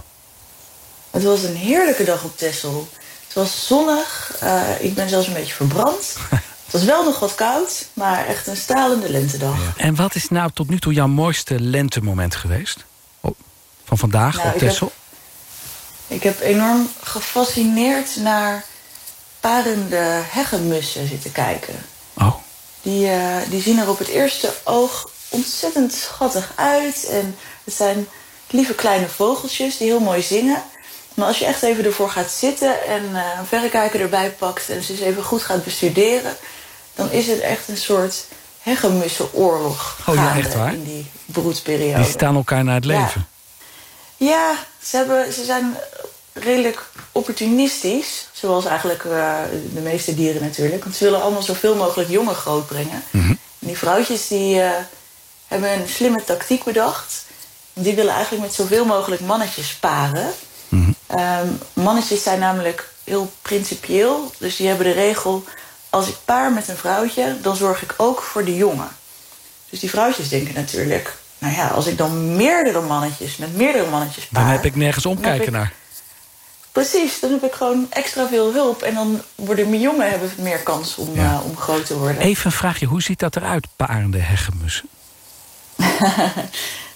Het was een heerlijke dag op Texel. Het was zonnig. eh, ik ben zelfs een beetje verbrand. het was wel nog wat koud, maar echt een stralende lentedag.
En wat is nou tot nu toe jouw mooiste lentemoment geweest? Oh, Van vandaag
Nou,
op Texel?
Ik heb enorm gefascineerd naar parende heggenmussen zitten kijken.
Oh.
Die, eh, die zien er op het eerste oog ontzettend schattig uit. En het zijn lieve kleine vogeltjes die heel mooi zingen. Maar als je echt even ervoor gaat zitten en eh, een verrekijker erbij pakt... en ze eens even goed gaat bestuderen... dan is het echt een soort heggenmussenoorlog
Oh ja, echt waar?
in die broedperiode.
Die staan elkaar naar het leven.
Ja, ze, hebben, ze zijn redelijk opportunistisch. Zoals eigenlijk eh, de meeste dieren natuurlijk. Want ze willen allemaal zoveel mogelijk jongen grootbrengen.
Mhm.
En die vrouwtjes die, eh, hebben een slimme tactiek bedacht. Die willen eigenlijk met zoveel mogelijk mannetjes paren. Ehm, mannetjes zijn namelijk heel principieel. Dus die hebben de regel... als ik paar met een vrouwtje, dan zorg ik ook voor de jongen. Dus die vrouwtjes denken natuurlijk... nou ja, als ik dan meerdere mannetjes met meerdere mannetjes
Dan
paar...
heb ik nergens
dan
omkijken
ik-
naar.
Precies, dan heb ik gewoon extra veel hulp. En dan worden mijn jongen hebben meer kans om, eh, om groot te worden.
Even een vraagje, hoe ziet dat eruit, parende hegemussen?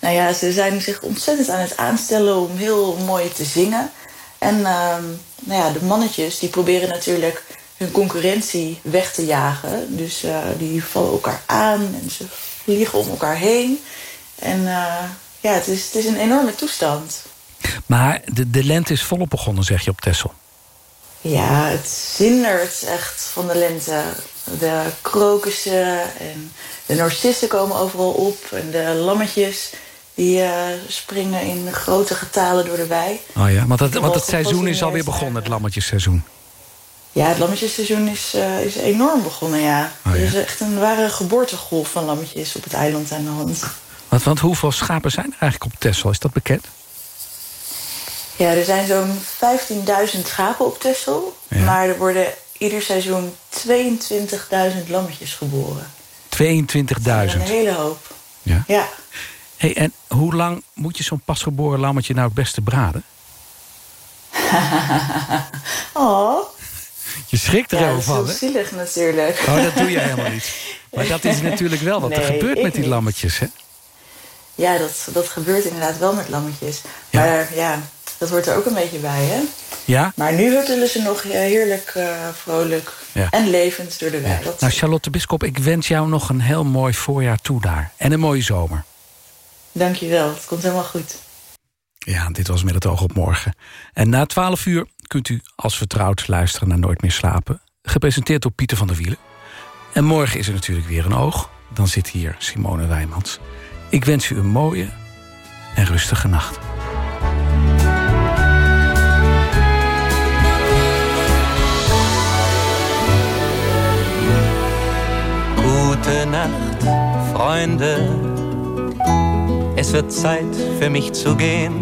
Nou ja, ze zijn zich ontzettend aan het aanstellen om heel mooi te zingen. En ehm, nou ja, de mannetjes die proberen natuurlijk hun concurrentie weg te jagen. Dus eh, die vallen elkaar aan en ze vliegen om elkaar heen. En eh, ja, het is, het is een enorme toestand.
Maar de, de lente is volop begonnen, zeg je op Texel.
Ja, het zindert echt van de lente. De krokussen en de narcissen komen overal op. En de lammetjes die eh, springen in grote getalen door de wei.
Oh ja, want, dat, want het seizoen is alweer begonnen, het lammetjesseizoen.
Ja, het lammetjesseizoen is, eh, is enorm begonnen, ja.
Oh,
Er is echt een ware geboortegolf van lammetjes op het eiland aan de hand.
Want, want hoeveel schapen zijn er eigenlijk op Texel? Is dat bekend?
Ja, er zijn zo'n 15.000 schapen op Texel. Maar er worden ieder seizoen 22.000 lammetjes geboren.
22.000.
Een hele hoop.
Ja.
Ja.
Hey, en hoe lang moet je zo'n pasgeboren lammetje nou het beste braden?
oh,
Je schrikt er
ja,
heel
dat is
van,
zielig natuurlijk.
Oh, dat doe je helemaal niet. Maar dat is natuurlijk wel wat er gebeurt met die
niet.
lammetjes, hè?
Ja, dat, dat gebeurt inderdaad wel met lammetjes. Maar ja, dat hoort er ook een beetje bij, hè?
Ja?
Maar nu huttelen ze nog eh, heerlijk eh, vrolijk
Ja.
en levend door de wei. Dat-
Nou, Charlotte Bisschop, ik wens jou nog een heel mooi voorjaar toe daar. En een mooie zomer.
Dank je wel, het komt helemaal goed.
Ja, dit was met het oog op morgen. En na 12 uur kunt u als vertrouwd luisteren naar Nooit meer slapen. Gepresenteerd door Pieter van der Wielen. En morgen is er natuurlijk weer een oog. Dan zit hier Simone Wijmans. Ik wens u een mooie en rustige nacht.
Gute Nacht, Freunde. Es wird Zeit für mich zu gehen.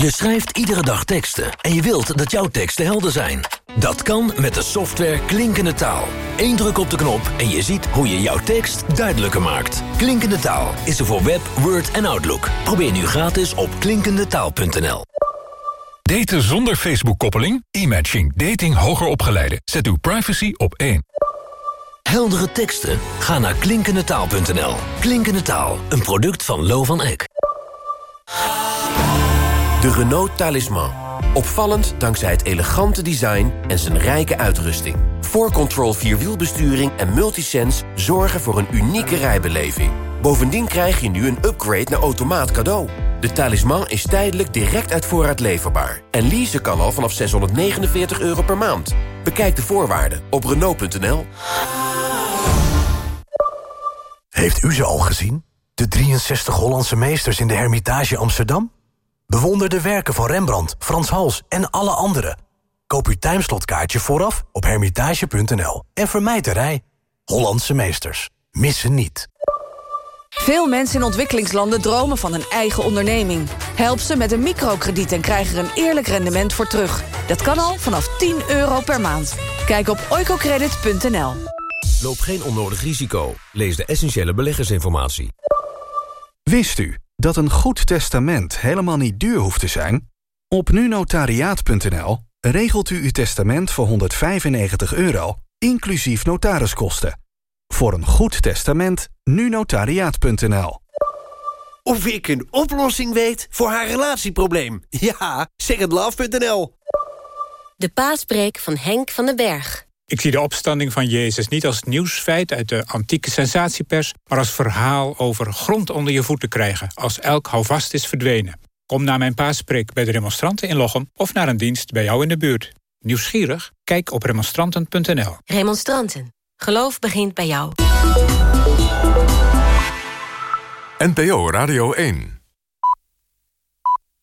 Je schrijft iedere dag teksten en je wilt dat jouw teksten helder zijn. Dat kan met de software Klinkende Taal. Eén druk op de knop en je ziet hoe je jouw tekst duidelijker maakt. Klinkende Taal is er voor Web, Word en Outlook. Probeer nu gratis op klinkendetaal.nl.
Daten zonder Facebook-koppeling? E-matching. Dating hoger opgeleiden. Zet uw privacy op één.
Heldere teksten? Ga naar klinkendetaal.nl. Klinkende Taal, een product van Lo van Eck.
De Renault Talisman. Opvallend dankzij het elegante design en zijn rijke uitrusting. 4Control Vierwielbesturing en Multisense zorgen voor een unieke rijbeleving. Bovendien krijg je nu een upgrade naar automaat cadeau. De Talisman is tijdelijk direct uit voorraad leverbaar. En leasen kan al vanaf 649 euro per maand. Bekijk de voorwaarden op Renault.nl.
Heeft u ze al gezien? De 63 Hollandse meesters in de Hermitage Amsterdam? Bewonder de werken van Rembrandt, Frans Hals en alle anderen. Koop uw timeslotkaartje vooraf op hermitage.nl. En vermijd de rij. Hollandse meesters. Missen niet.
Veel mensen in ontwikkelingslanden dromen van een eigen onderneming. Help ze met een microkrediet en krijg er een eerlijk rendement voor terug. Dat kan al vanaf 10 euro per maand. Kijk op oicocredit.nl.
Loop geen onnodig risico. Lees de essentiële beleggersinformatie.
Wist u dat een goed testament helemaal niet duur hoeft te zijn? Op nunotariaat.nl regelt u uw testament voor 195 euro, inclusief notariskosten. Voor een goed testament, nunotariaat.nl.
Of ik een oplossing weet voor haar relatieprobleem. Ja, secondlove.nl.
De paaspreek van Henk van den Berg.
Ik zie de opstanding van Jezus niet als nieuwsfeit uit de antieke sensatiepers, maar als verhaal over grond onder je voeten krijgen als elk houvast is verdwenen. Kom naar mijn paaspreek bij de remonstranten in Lochem of naar een dienst bij jou in de buurt. Nieuwsgierig? Kijk op remonstranten.nl.
Remonstranten. Geloof begint bij jou.
NPO Radio 1